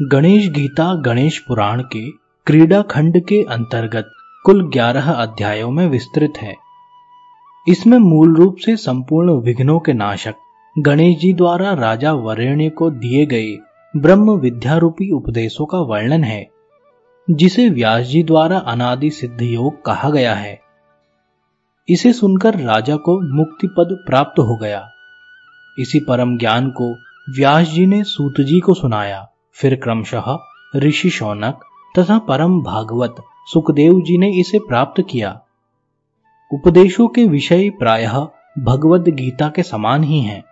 गणेश गीता गणेश पुराण के क्रीड़ा खंड के अंतर्गत कुल ग्यारह अध्यायों में विस्तृत है। इसमें मूल रूप से संपूर्ण विघ्नों के नाशक गणेश जी द्वारा राजा वरेण्य को दिए गए ब्रह्म विद्या रूपी उपदेशों का वर्णन है, जिसे व्यास जी द्वारा अनादि सिद्ध योग कहा गया है। इसे सुनकर राजा को मुक्ति पद प्राप्त हो गया। इसी परम ज्ञान को व्यास जी ने सूत जी को सुनाया। फिर क्रमशः ऋषि शौनक तथा परम भागवत सुखदेव जी ने इसे प्राप्त किया। उपदेशों के विषय प्रायः भगवद गीता के समान ही हैं।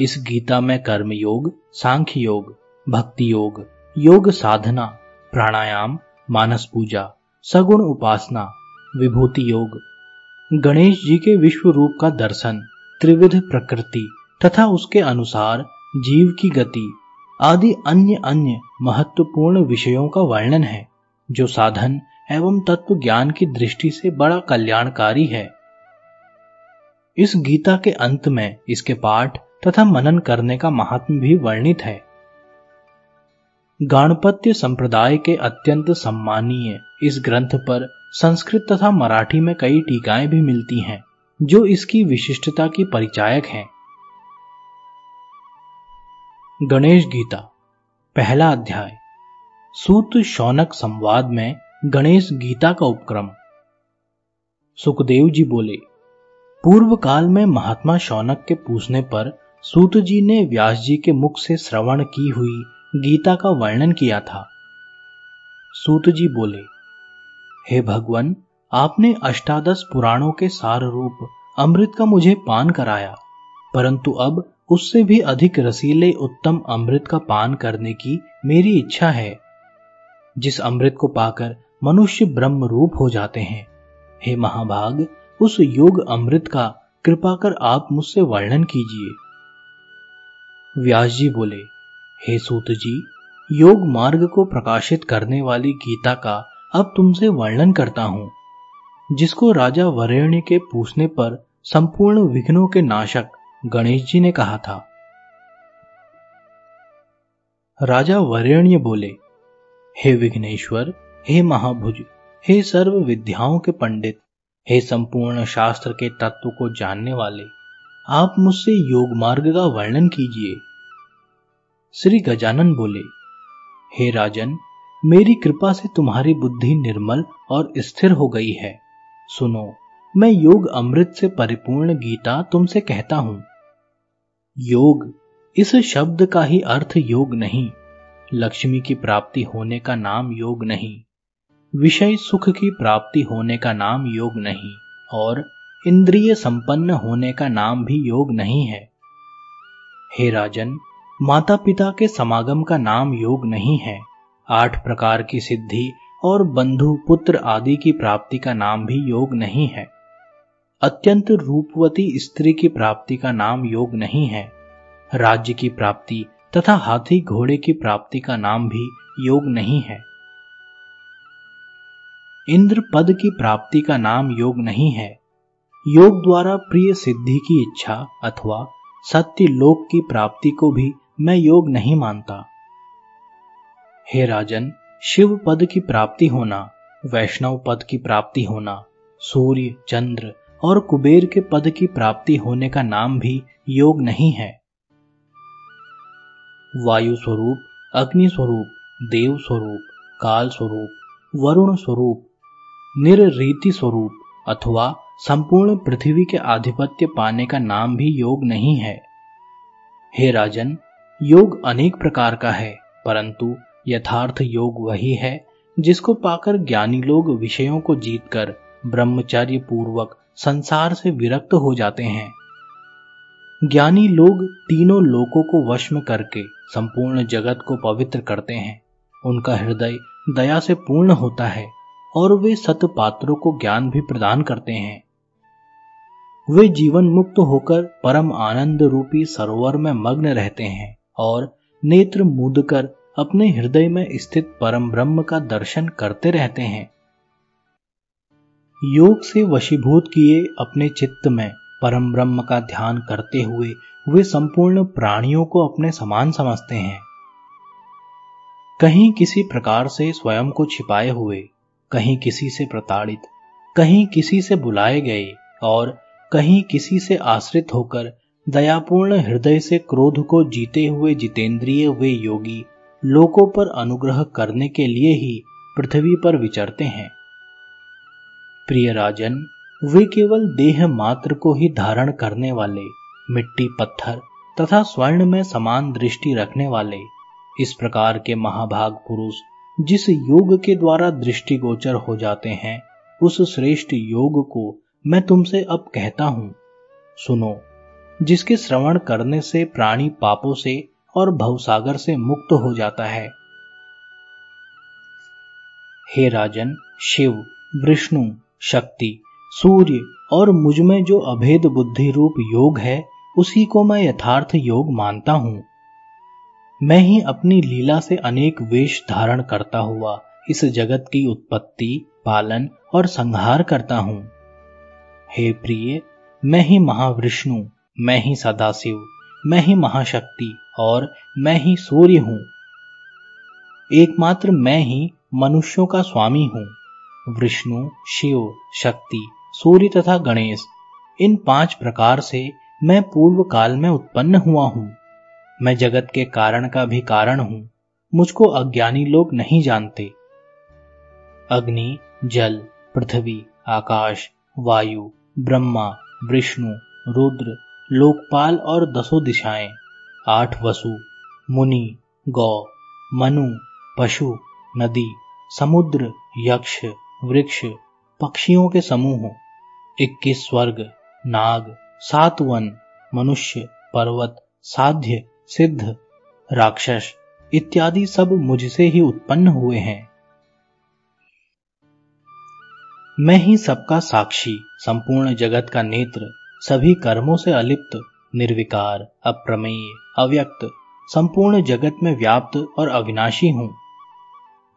इस गीता में कर्म योग सांख्य योग भक्ति योग योग साधना, प्राणायाम, मानस पूजा, सगुण उपासना, विभूति योग, गणेश जी के विश्व रूप का दर्शन, त्रिविध प्रकृति तथा उसके अनुसार जीव की गति आदि अन्य अन्य महत्वपूर्ण विषयों का वर्णन है, जो साधन एवं तत्व ज्ञान की दृष्टि से बड़ा कल्याणकारी है। इस गीता के अंत में इसके पाठ तथा मनन करने का महात्म भी वर्णित है। गणपत्य संप्रदाय के अत्यंत सम्मानीय इस ग्रंथ पर संस्कृत तथा मराठी में कई टीकाएँ भी मिलती हैं, जो इसकी विशिष्टता की परिचायक हैं। गणेश गीता, पहला अध्याय। सूत शौनक संवाद में गणेश गीता का उपक्रम। सुखदेव जी बोले, पूर्व काल में महात्मा शौनक के पूछने पर सूत जी ने व्यास जी के मुख से श्रवण की हुई गीता का वर्णन किया था। सूत जी बोले, हे भगवान, आपने अष्टादश पुराणों के सार रूप अमृत का मुझे पान कराया, परंतु अब उससे भी अधिक रसीले उत्तम अमृत का पान करने की मेरी इच्छा है। जिस अमृत को पाकर मनुष्य ब्रह्म रूप हो जाते हैं, हे महाभाग उस योग अमृत का कृपा कर आप मुझसे वर्णन कीजिए। व्यास जी बोले, हे सूत जी योग मार्ग को प्रकाशित करने वाली गीता का अब तुमसे वर्णन करता हूँ, जिसको राजा वरेण्य के पूछने पर संपूर्ण विघ्नों के नाशक गणेश जी ने कहा था। राजा वरेण्य बोले, हे विघ्नेश्वर, हे महाभुज, हे सर्व विद्याओं के पंडित, हे संपूर्ण शास्त्र के तत्व को जानने वाले, आप मुझसे योग मार्ग का वर्णन कीजिए। श्री गजानन बोले, हे राजन, मेरी कृपा से तुम्हारी बुद्धि निर्मल और स्थिर हो गई है। सुनो, मैं योग अमृत से परिपूर्ण गीता तुमसे कहता हूँ। योग, इस शब्द का ही अर्थ योग नहीं। लक्ष्मी की प्राप्ति होने का नाम योग नहीं। विषय सुख की प्राप्ति होने का नाम योग नहीं, और इंद्रिय संपन्न होने का नाम भी योग नहीं है। हे राजन माता पिता के समागम का नाम योग नहीं है। आठ प्रकार की सिद्धि और बंधु, पुत्र आदि की प्राप्ति का नाम भी योग नहीं है। अत्यंत रूपवती स्त्री की प्राप्ति का नाम योग नहीं है। राज्य की प्राप्ति तथा हाथी घोड़े की प्राप्ति का नाम भी योग नहीं है। इंद्र पद की प्राप्ति का नाम योग नहीं है। योग द्वारा प्रिय सिद्धि की इच्छा अथवा सत्य लोक की प्राप्ति को भी मैं योग नहीं मानता। हे राजन, शिव पद की प्राप्ति होना, वैष्णव पद की प्राप्ति होना, सूर्य, चंद्र और कुबेर के पद की प्राप्ति होने का नाम भी योग नहीं है। वायु स्वरूप अग्नि स्वरूप देव स्वरूप काल स्वरूप वरुण स्वरूप निर्रीति स्वरूप अथवा संपूर्ण पृथ्वी के आधिपत्य पाने का नाम भी योग नहीं है। हे राजन, योग अनेक प्रकार का है, परंतु यथार्थ योग वही है जिसको पाकर ज्ञानी लोग विषयों को जीतकर ब्रह्मचर्य पूर्वक संसार से विरक्त हो जाते हैं। ज्ञानी लोग तीनों लोकों को वश में करके संपूर्ण जगत को पवित्र करते हैं। उनका हृदय दया से पूर्ण होता है और वे सत पात्रों को ज्ञान भी प्रदान करते हैं। वे जीवन मुक्त होकर परम आनंद रूपी सरोवर में मग्न रहते हैं और नेत्र मूद कर अपने हृदय में स्थित परम ब्रह्म का दर्शन करते रहते हैं। योग से वशीभूत किए अपने चित्त में परम ब्रह्म का ध्यान करते हुए वे संपूर्ण प्राणियों को अपने समान समझते हैं। कहीं किसी प्रकार से स्वयं को छिपाए हुए, कहीं किसी से प्रताड़ित, कहीं किसी से बुलाए गए और कहीं किसी से आश्रित होकर दयापूर्ण हृदय से क्रोध को जीते हुए जितेंद्रिय वे योगी लोगों पर अनुग्रह करने के लिए ही पृथ्वी पर विचरते हैं। प्रिय राजन, वे केवल देह मात्र को ही धारण करने वाले, मिट्टी पत्थर तथा स्वर्ण में समान दृष्टि रखने वाले, इस प्रकार के महाभाग पुरुष जिस योग के द्वारा दृष्टिगोचर हो जाते हैं, उस श्रेष्ठ योग को मैं तुमसे अब कहता हूँ। सुनो, जिसके श्रवण करने से प्राणी पापों से और भवसागर से मुक्त हो जाता है। हे राजन, शिव, विष्णु शक्ति, सूर्य और मुझमें जो अभेद बुद्धि रूप योग है, उसी को मैं यथार्थ योग मानता हूँ। मैं ही अपनी लीला से अनेक वेश धारण करता हुआ इस जगत की उत्पत्ति, पालन और संहार करता हूँ। हे प्रिय, मैं ही महाविष्णु, मैं ही सदाशिव, मैं ही महाशक्ति और मैं ही सूर्य हूँ। एकमात्र मैं ही मनुष्यों का स्वामी हूँ। विष्णु, शिव, शक्ति, सूर्य तथा गणेश, इन पाँच प्रकार से मैं पूर्व काल में उत्पन्न हुआ हूँ। मैं जगत के कारण का भी कारण हूँ, मुझको अज्ञानी लोग नहीं जानते। अग्नि, जल, पृथ्वी, आकाश, वायु, ब्रह्मा, विष्णु, रुद्र, लोकपाल और दसों दिशाएँ, आठ वसु, मुनि, गौ, मनु, पशु, नदी, समुद्र, यक्ष वृक्ष पक्षियों के समूह, इक्कीस स्वर्ग, नाग, सात वन, मनुष्य, पर्वत, साध्य, सिद्ध, राक्षस इत्यादि सब मुझसे ही उत्पन्न हुए हैं। मैं ही सबका साक्षी, संपूर्ण जगत का नेत्र, सभी कर्मों से अलिप्त, निर्विकार, अप्रमेय, अव्यक्त, संपूर्ण जगत में व्याप्त और अविनाशी हूँ।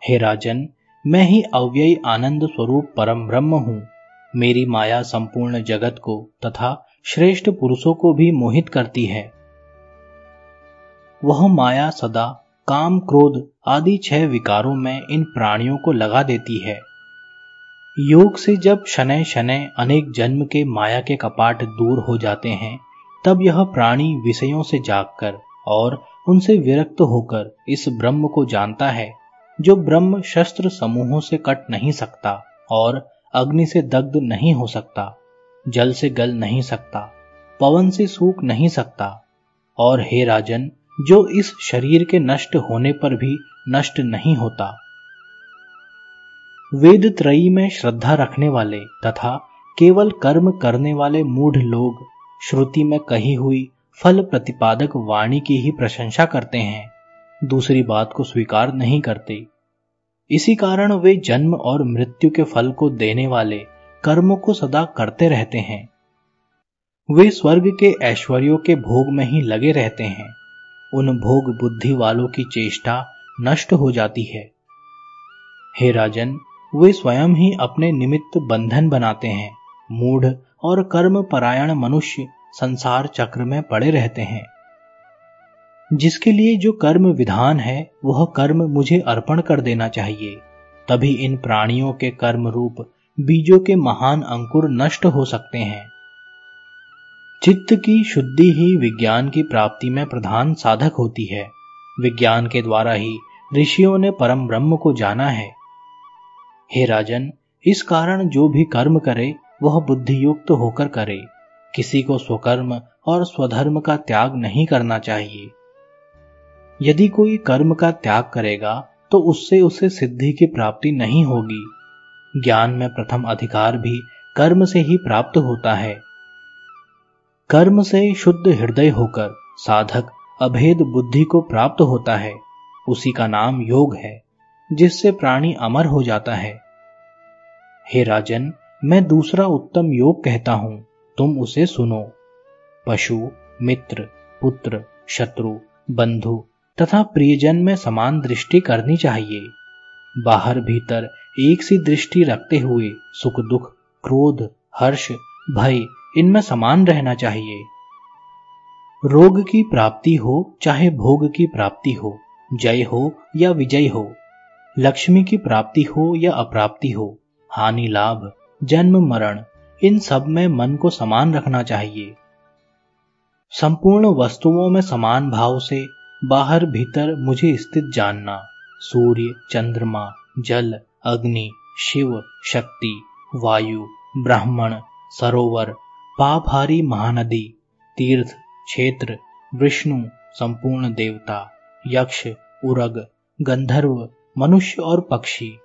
हे राजन मैं ही अव्ययी आनंद स्वरूप परम ब्रह्म हूँ। मेरी माया संपूर्ण जगत को तथा श्रेष्ठ पुरुषों को भी मोहित करती है। वह माया सदा, काम क्रोध आदि छह विकारों में इन प्राणियों को लगा देती है। योग से जब शनय शनय अनेक जन्म के माया के कपाट दूर हो जाते हैं, तब यह प्राणी विषयों से जागकर और उनसे विरक्त होकर इस ब्रह्म को जानता है। जो ब्रह्म शस्त्र समूहों से कट नहीं सकता और अग्नि से दग्ध नहीं हो सकता, जल से गल नहीं सकता, पवन से सूख नहीं सकता, और हे राजन, जो इस शरीर के नष्ट होने पर भी नष्ट नहीं होता। वेद त्रयी में श्रद्धा रखने वाले तथा केवल कर्म करने वाले मूढ़ लोग श्रुति में कही हुई फल प्रतिपादक वाणी की ही प्रशंसा करते हैं। दूसरी बात को स्वीकार नहीं करते। इसी कारण वे जन्म और मृत्यु के फल को देने वाले कर्मों को सदा करते रहते हैं। वे स्वर्ग के ऐश्वर्यों के भोग में ही लगे रहते हैं। उन भोग बुद्धि वालों की चेष्टा नष्ट हो जाती है। हे राजन, वे स्वयं ही अपने निमित्त बंधन बनाते हैं। मूढ़ और कर्म परायण मनुष्य संसार चक्र में पड़े रहते हैं। जिसके लिए जो कर्म विधान है, वह कर्म मुझे अर्पण कर देना चाहिए। तभी इन प्राणियों के कर्म रूप, बीजों के महान अंकुर नष्ट हो सकते हैं। चित्त की शुद्धि ही विज्ञान की प्राप्ति में प्रधान साधक होती है। विज्ञान के द्वारा ही ऋषियों ने परम ब्रह्म को जाना है। हे राजन, इस कारण जो भी कर्म करे, वह बुद्धि युक्त होकर करे। किसी को स्वकर्म और स्वधर्म का त्याग नहीं करना चाहिए। यदि कोई कर्म का त्याग करेगा तो उससे उसे सिद्धि की प्राप्ति नहीं होगी। ज्ञान में प्रथम अधिकार भी कर्म से ही प्राप्त होता है। कर्म से शुद्ध हृदय होकर साधक अभेद बुद्धि को प्राप्त होता है। उसी का नाम योग है, जिससे प्राणी अमर हो जाता है। हे राजन, मैं दूसरा उत्तम योग कहता हूँ, तुम उसे सुनो। पशु, मित्र, पुत्र, शत्रु, बंधु तथा प्रियजन में समान दृष्टि करनी चाहिए। बाहर भीतर एक सी दृष्टि रखते हुए सुख दुख, क्रोध, हर्ष, भय, इनमें समान रहना चाहिए। रोग की प्राप्ति हो, चाहे भोग की प्राप्ति हो, जय हो या विजय हो, लक्ष्मी की प्राप्ति हो या अप्राप्ति हो, हानि, लाभ, जन्म, मरण, इन सब में मन को समान रखना चाहिए। संपूर्ण वस्तुओं में समान भाव से बाहर भीतर मुझे स्थित जानना। सूर्य, चंद्रमा, जल, अग्नि, शिव, शक्ति, वायु, ब्राह्मण, सरोवर, पापहारी महानदी, तीर्थ, क्षेत्र, विष्णु, संपूर्ण देवता, यक्ष, उरग, गंधर्व, मनुष्य और पक्षी।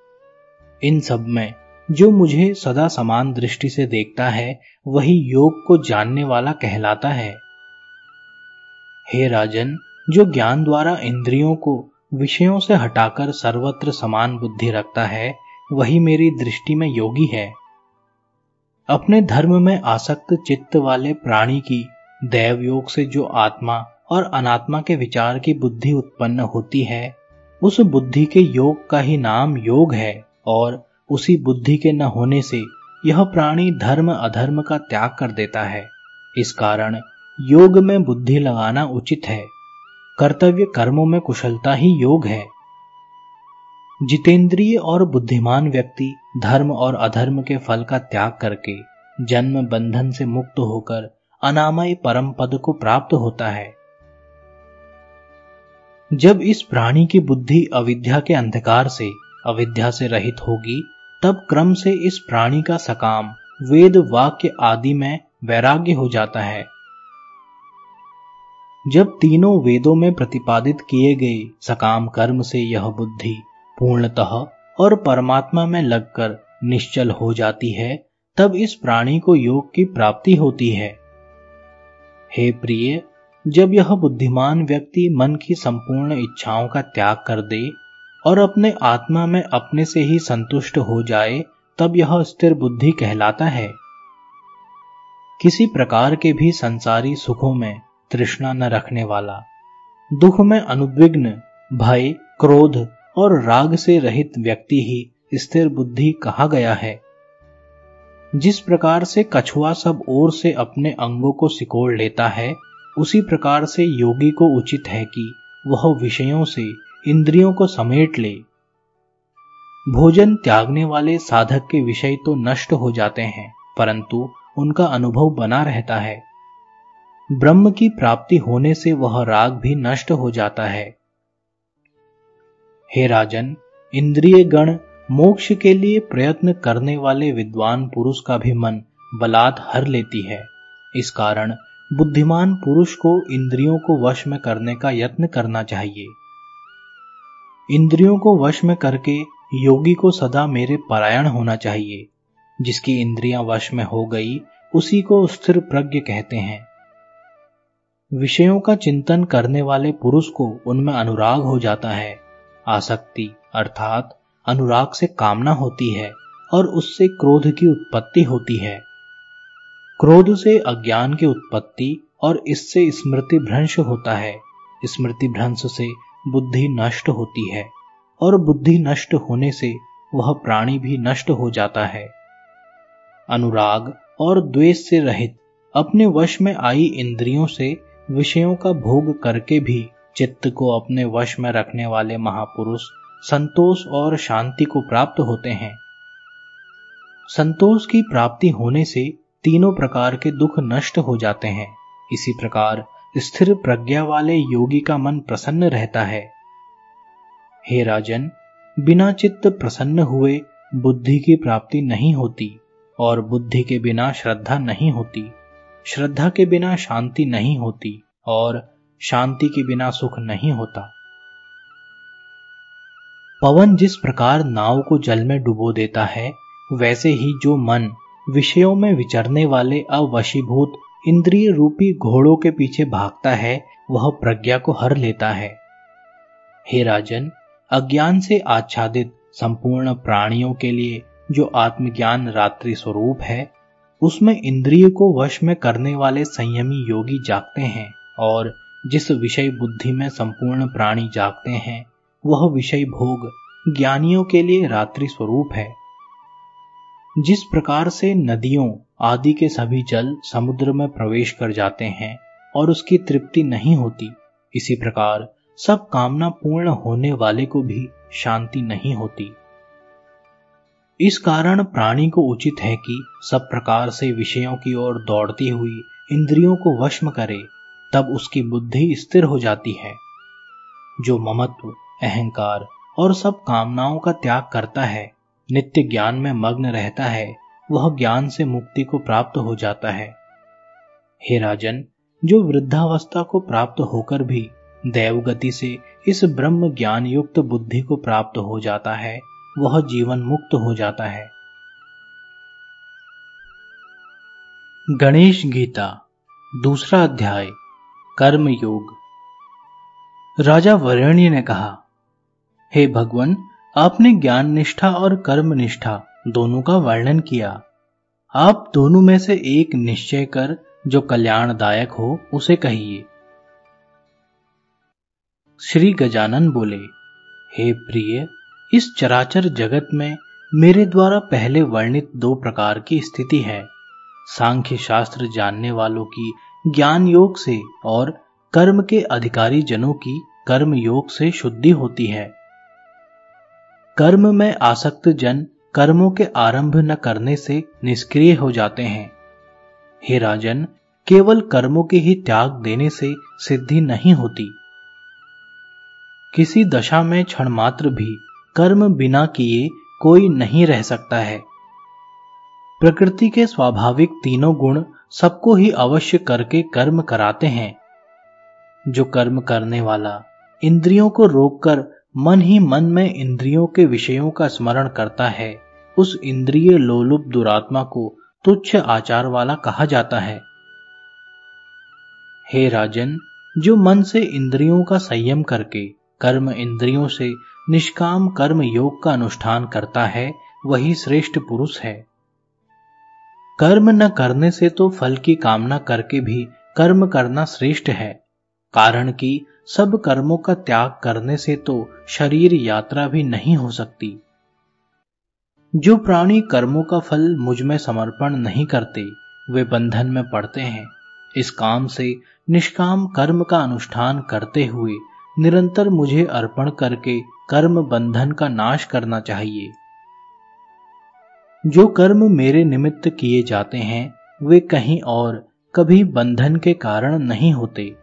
इन सब में जो मुझे सदा समान दृष्टि से देखता है, वही योग को जानने वाला कहलाता है। हे राजन जो ज्ञान द्वारा इंद्रियों को विषयों से हटाकर सर्वत्र समान बुद्धि रखता है, वही मेरी दृष्टि में योगी है। अपने धर्म में आसक्त चित्त वाले प्राणी की, दैव योग से जो आत्मा और अनात्मा के विचार की बुद्धि उत्पन्न होती है, उस बुद्धि के योग का ही नाम योग है, और उसी बुद्धि के न होने से यह प्राणी धर्म अधर्म का त्याग कर देता है। इस कारण योग में बुद्धि लगाना उचित है। कर्तव्य कर्मों में कुशलता ही योग है। जितेंद्रिय और बुद्धिमान व्यक्ति धर्म और अधर्म के फल का त्याग करके जन्म बंधन से मुक्त होकर अनामय परम पद को प्राप्त होता है। जब इस प्राणी की बुद्धि अविद्या के अंधकार से, अविद्या से रहित होगी, तब क्रम से इस प्राणी का सकाम वेद वाक्य आदि में वैराग्य हो जाता है। जब तीनों वेदों में प्रतिपादित किए गए सकाम कर्म से यह बुद्धि पूर्णतः और परमात्मा में लगकर निश्चल हो जाती है, तब इस प्राणी को योग की प्राप्ति होती है। हे प्रिय, जब यह बुद्धिमान व्यक्ति मन की संपूर्ण इच्छाओं का त्याग कर दे और अपने आत्मा में अपने से ही संतुष्ट हो जाए, तब यह स्थिर बुद्धि कहलाता है। किसी प्रकार के भी संसारी सुखों में तृष्णा न रखने वाला, दुख में अनुद्विग्न भय, क्रोध और राग से रहित व्यक्ति ही स्थिर बुद्धि कहा गया है। जिस प्रकार से कछुआ सब ओर से अपने अंगों को सिकोड़ लेता है, उसी प्रकार से योगी को उचित है कि वह विषयों से, इंद्रियों को समेट ले। भोजन त्यागने वाले साधक के विषय तो नष्ट हो जाते हैं, परंतु उनका अनुभव बना रहता है। ब्रह्म की प्राप्ति होने से वह राग भी नष्ट हो जाता है। हे राजन, इंद्रिय गण मोक्ष के लिए प्रयत्न करने वाले विद्वान पुरुष का भी मन बलात् हर लेती है। इस कारण बुद्धिमान पुरुष को इंद्रियों को वश में करने का यत्न करना चाहिए। इंद्रियों को वश में करके योगी को सदा मेरे परायण होना चाहिए। जिसकी इंद्रियाँ वश में हो गई, उसी को स्थिर प्रज्ञ कहते हैं। विषयों का चिंतन करने वाले पुरुष को उनमें अनुराग हो जाता है। आसक्ति अर्थात अनुराग से कामना होती है और उससे क्रोध की उत्पत्ति होती है। क्रोध से अज्ञान की उत्पत्ति और इससे स्मृति भ्रंश होता है। स्मृति भ्रंश से बुद्धि नष्ट होती है और बुद्धि नष्ट होने से वह प्राणी भी नष्ट हो जाता है। अनुराग और द्वेष से रहित अपने वश में आई इंद्रियों से विषयों का भोग करके भी चित्त को अपने वश में रखने वाले महापुरुष संतोष और शांति को प्राप्त होते हैं। संतोष की प्राप्ति होने से तीनों प्रकार के दुख नष्ट हो जाते हैं। इसी प्रकार स्थिर प्रज्ञा वाले योगी का मन प्रसन्न रहता है। हे राजन, बिना चित्त प्रसन्न हुए बुद्धि की प्राप्ति नहीं होती और बुद्धि के बिना श्रद्धा नहीं होती। श्रद्धा के बिना शांति नहीं होती और शांति के बिना सुख नहीं होता। पवन जिस प्रकार नाव को जल में डुबो देता है, वैसे ही जो मन विषयों में विचरने वाले अवशीभूत इंद्रिय रूपी घोड़ों के पीछे भागता है, वह प्रज्ञा को हर लेता है। हे राजन, अज्ञान से आच्छादित संपूर्ण प्राणियों के लिए जो आत्मज्ञान रात्रि स्वरूप है उसमें इंद्रिय को वश में करने वाले संयमी योगी जागते हैं और जिस विषय बुद्धि में संपूर्ण प्राणी जागते हैं, वह विषय भोग ज्ञानियों के लिए रात्रि स्वरूप है। जिस प्रकार से नदियों आदि के सभी जल समुद्र में प्रवेश कर जाते हैं और उसकी तृप्ति नहीं होती, इसी प्रकार सब कामना पूर्ण होने वाले को भी शांति नहीं होती। इस कारण प्राणी को उचित है कि सब प्रकार से विषयों की ओर दौड़ती हुई इंद्रियों को वश में करे, तब उसकी बुद्धि स्थिर हो जाती है। जो ममत्व, अहंकार और सब कामनाओं का त्याग करता है, नित्य ज्ञान में मग्न रहता है, वह ज्ञान से मुक्ति को प्राप्त हो जाता है। हे राजन, जो वृद्धावस्था को प्राप्त होकर भी देवगति से इस ब्रह्म ज्ञान युक्त बुद्धि को प्राप्त हो जाता है वह जीवन मुक्त हो जाता है। गणेश गीता, दूसरा अध्याय कर्म योग राजा वरेण्य ने कहा, हे hey भगवान, आपने ज्ञान निष्ठा और कर्म निष्ठा दोनों का वर्णन किया। आप दोनों में से एक निश्चय कर, जो कल्याणदायक हो, उसे कहिए। श्री गजानन बोले, हे प्रिय इस चराचर जगत में मेरे द्वारा पहले वर्णित दो प्रकार की स्थिति है। सांख्य शास्त्र जानने वालों की ज्ञान योग से और कर्म के अधिकारी जनों की कर्म योग से शुद्धि होती है। कर्म में आसक्त जन कर्मों के आरंभ न करने से निष्क्रिय हो जाते हैं। हे राजन, केवल कर्मों के ही त्याग देने से सिद्धि नहीं होती। किसी दशा में क्षण मात्र भी कर्म बिना किए कोई नहीं रह सकता है। प्रकृति के स्वाभाविक तीनों गुण सबको ही अवश्य करके कर्म कराते हैं। जो कर्म करने वाला इंद्रियों को रोककर मन ही मन में इंद्रियों के विषयों का स्मरण करता है, उस इंद्रिय लोलुप दुरात्मा को तुच्छ आचार वाला कहा जाता है। हे राजन, जो मन से इंद्रियों का संयम करके कर्म इंद्रियों से निष्काम कर्म योग का अनुष्ठान करता है, वही श्रेष्ठ पुरुष है। कर्म न करने से तो फल की कामना करके भी कर्म करना श्रेष्ठ है, कारण कि सब कर्मों का त्याग करने से तो शरीर यात्रा भी नहीं हो सकती। जो प्राणी कर्मों का फल मुझमें समर्पण नहीं करते, वे बंधन में पड़ते हैं। इस काम से निष्काम कर्म का अनुष्ठान करते हुए निरंतर मुझे अर्पण करके कर्म बंधन का नाश करना चाहिए। जो कर्म मेरे निमित्त किए जाते हैं, वे कहीं और कभी बंधन के कारण नहीं होते।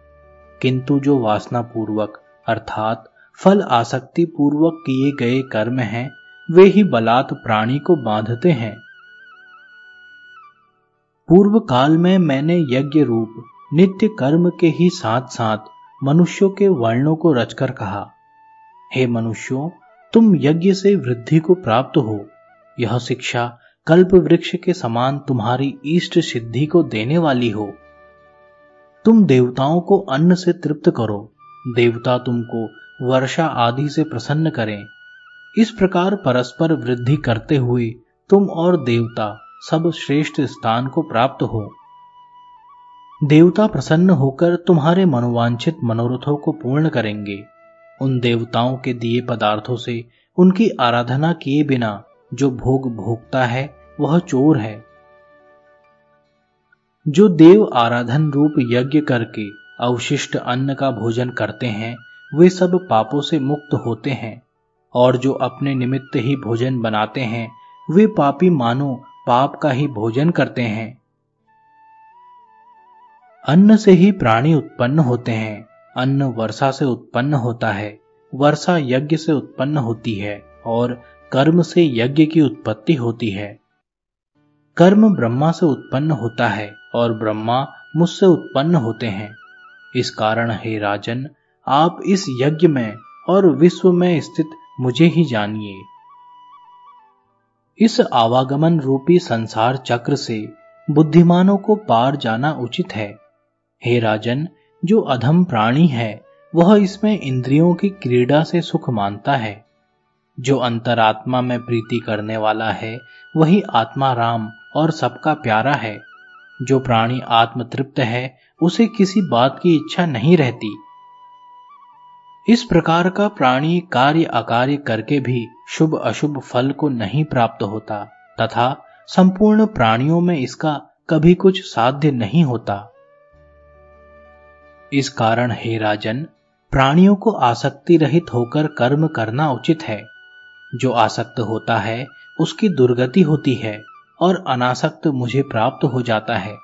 किंतु जो वासना पूर्वक अर्थात फल आसक्ति पूर्वक किए गए कर्म हैं, वे ही बलात् प्राणी को बांधते हैं। पूर्व काल में मैंने यज्ञ रूप, नित्य कर्म के ही साथ साथ मनुष्यों के वर्णों को रचकर कहा। हे मनुष्यों, तुम यज्ञ से वृद्धि को प्राप्त हो। यह शिक्षा कल्प वृक्ष के समान तुम्हारी इष्ट सिद्धि को देने वाली हो। तुम देवताओं को अन्न से तृप्त करो। देवता तुमको वर्षा आदि से प्रसन्न करें। इस प्रकार परस्पर वृद्धि करते हुए तुम और देवता सब श्रेष्ठ स्थान को प्राप्त हो। देवता प्रसन्न होकर तुम्हारे मनोवांछित मनोरथों को पूर्ण करेंगे। उन देवताओं के दिए पदार्थों से उनकी आराधना किए बिना जो भोग भोगता है, वह चोर है। जो देव आराधन रूप यज्ञ करके अवशिष्ट अन्न का भोजन करते हैं, वे सब पापों से मुक्त होते हैं, और जो अपने निमित्त ही भोजन बनाते हैं, वे पापी मानो पाप का ही भोजन करते हैं। अन्न से ही प्राणी उत्पन्न होते हैं। अन्न वर्षा से उत्पन्न होता है। वर्षा यज्ञ से उत्पन्न होती है और कर्म से यज्ञ की उत्पत्ति होती है। कर्म ब्रह्मा से उत्पन्न होता है और ब्रह्मा मुझसे उत्पन्न होते हैं। इस कारण हे राजन, आप इस यज्ञ में और विश्व में स्थित मुझे ही जानिए। इस आवागमन रूपी संसार चक्र से बुद्धिमानों को पार जाना उचित है। हे राजन जो अधम प्राणी है, वह इसमें इंद्रियों की क्रीड़ा से सुख मानता है। जो अंतरात्मा में प्रीति करने वाला है, वही आत्मा राम और सबका प्यारा है। जो प्राणी आत्म तृप्त है, उसे किसी बात की इच्छा नहीं रहती। इस प्रकार का प्राणी कार्य अकार्य करके भी शुभ अशुभ फल को नहीं प्राप्त होता, तथा संपूर्ण प्राणियों में इसका कभी कुछ साध्य नहीं होता। इस कारण हे राजन, प्राणियों को आसक्ति रहित होकर कर्म करना उचित है। जो आसक्त होता है, उसकी दुर्गति होती है और अनासक्त मुझे प्राप्त हो जाता है।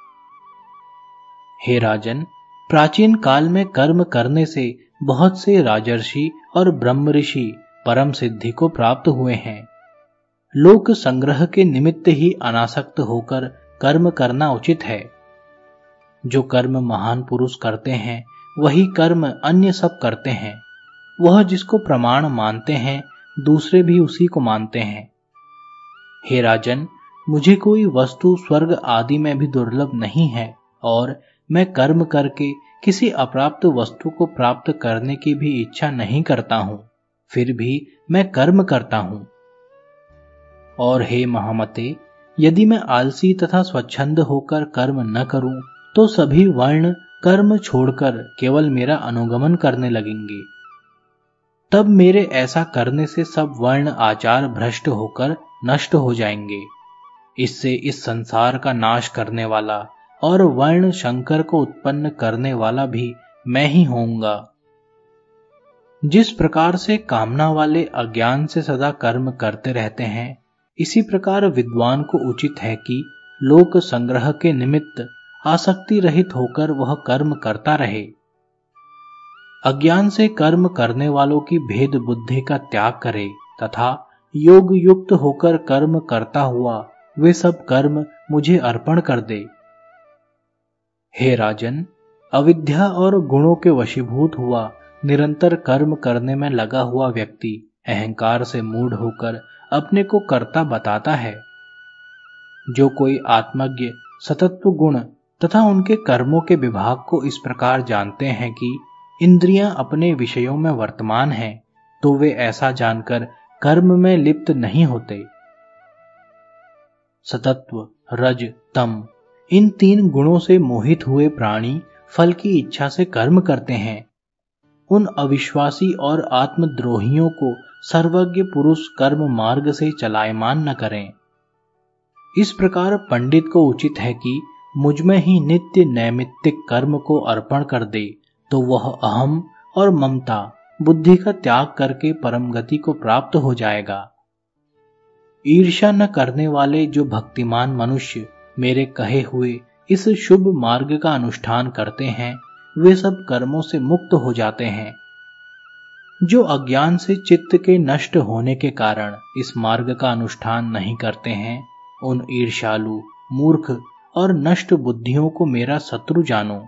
हे राजन, प्राचीन काल में कर्म करने से बहुत से राजर्षि और ब्रह्म ऋषि परम सिद्धि को प्राप्त हुए हैं। लोक संग्रह के निमित्त ही अनासक्त होकर कर्म करना उचित है। जो कर्म महान पुरुष करते हैं, वही कर्म अन्य सब करते हैं। वह जिसको प्रमाण मानते हैं, दूसरे भी उसी को मानते हैं। हे राजन, मुझे कोई वस्तु स्वर्ग आदि में भी दुर्लभ नहीं है, और मैं कर्म करके किसी अप्राप्त वस्तु को प्राप्त करने की भी इच्छा नहीं करता हूँ, फिर भी मैं कर्म करता हूँ। और हे महामते, यदि मैं आलसी तथा स्वच्छंद होकर कर्म न करूँ तो सभी वर्ण कर्म छोड़कर केवल मेरा अनुगमन करने लगेंगे। तब मेरे ऐसा करने से सब वर्ण आचार भ्रष्ट होकर नष्ट हो जाएँगे। इससे इस संसार का नाश करने वाला और वर्ण शंकर को उत्पन्न करने वाला भी मैं ही होऊँगा। जिस प्रकार से कामना वाले अज्ञान से सदा कर्म करते रहते हैं, इसी प्रकार विद्वान को उचित है कि लोक संग्रह के निमित्त आसक्ति रहित होकर वह कर्म करता रहे। अज्ञान से कर्म करने वालों की भेद बुद्धि का त्याग करे तथा योग युक्त होकर कर्म करता हुआ वे सब कर्म मुझे अर्पण कर दे। हे राजन, अविद्या और गुणों के वशीभूत हुआ निरंतर कर्म करने में लगा हुआ व्यक्ति अहंकार से मूढ़ होकर अपने को कर्ता बताता है। जो कोई आत्मज्ञ सतत्व गुण तथा उनके कर्मों के विभाग को इस प्रकार जानते हैं कि इंद्रियाँ अपने विषयों में वर्तमान हैं तो वे ऐसा जानकर कर्म में लिप्त नहीं होते। सतत्व, रज, तम, इन तीन गुणों से मोहित हुए प्राणी फल की इच्छा से कर्म करते हैं। उन अविश्वासी और आत्मद्रोहियों को सर्वज्ञ पुरुष कर्म मार्ग से चलायमान न करें। इस प्रकार पंडित को उचित है कि मुझमें ही नित्य नैमित्तिक कर्म को अर्पण कर दे तो वह अहम और ममता, बुद्धि का त्याग करके परम गति को प्राप्त हो जाएगा। ईर्षा न करने वाले जो भक्तिमान मनुष्य मेरे कहे हुए इस शुभ मार्ग का अनुष्ठान करते हैं, वे सब कर्मों से मुक्त हो जाते हैं। जो अज्ञान से चित्त के नष्ट होने के कारण इस मार्ग का अनुष्ठान नहीं करते हैं, उन ईर्षालु मूर्ख और नष्ट बुद्धियों को मेरा शत्रु जानो।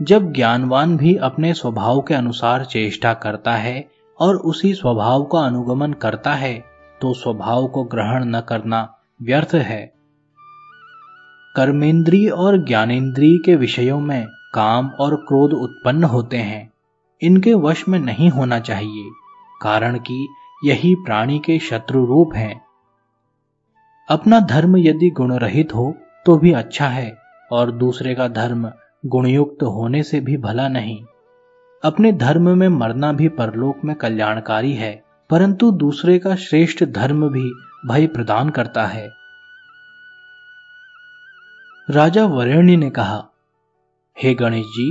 जब ज्ञानवान भी अपने स्वभाव के अनुसार चेष्टा करता है और उसी स्वभाव का अनुगमन करता है तो स्वभाव को ग्रहण न करना व्यर्थ है। कर्मेंद्रीय और ज्ञानेन्द्रीय के विषयों में काम और क्रोध उत्पन्न होते हैं। इनके वश में नहीं होना चाहिए, कारण कि यही प्राणी के शत्रु रूप हैं। अपना धर्म यदि गुण रहित हो तो भी अच्छा है, और दूसरे का धर्म गुणयुक्त होने से भी भला नहीं। अपने धर्म में मरना भी परलोक में कल्याणकारी है, परंतु दूसरे का श्रेष्ठ धर्म भी भय प्रदान करता है। राजा वरेण्य ने कहा, हे गणेश जी,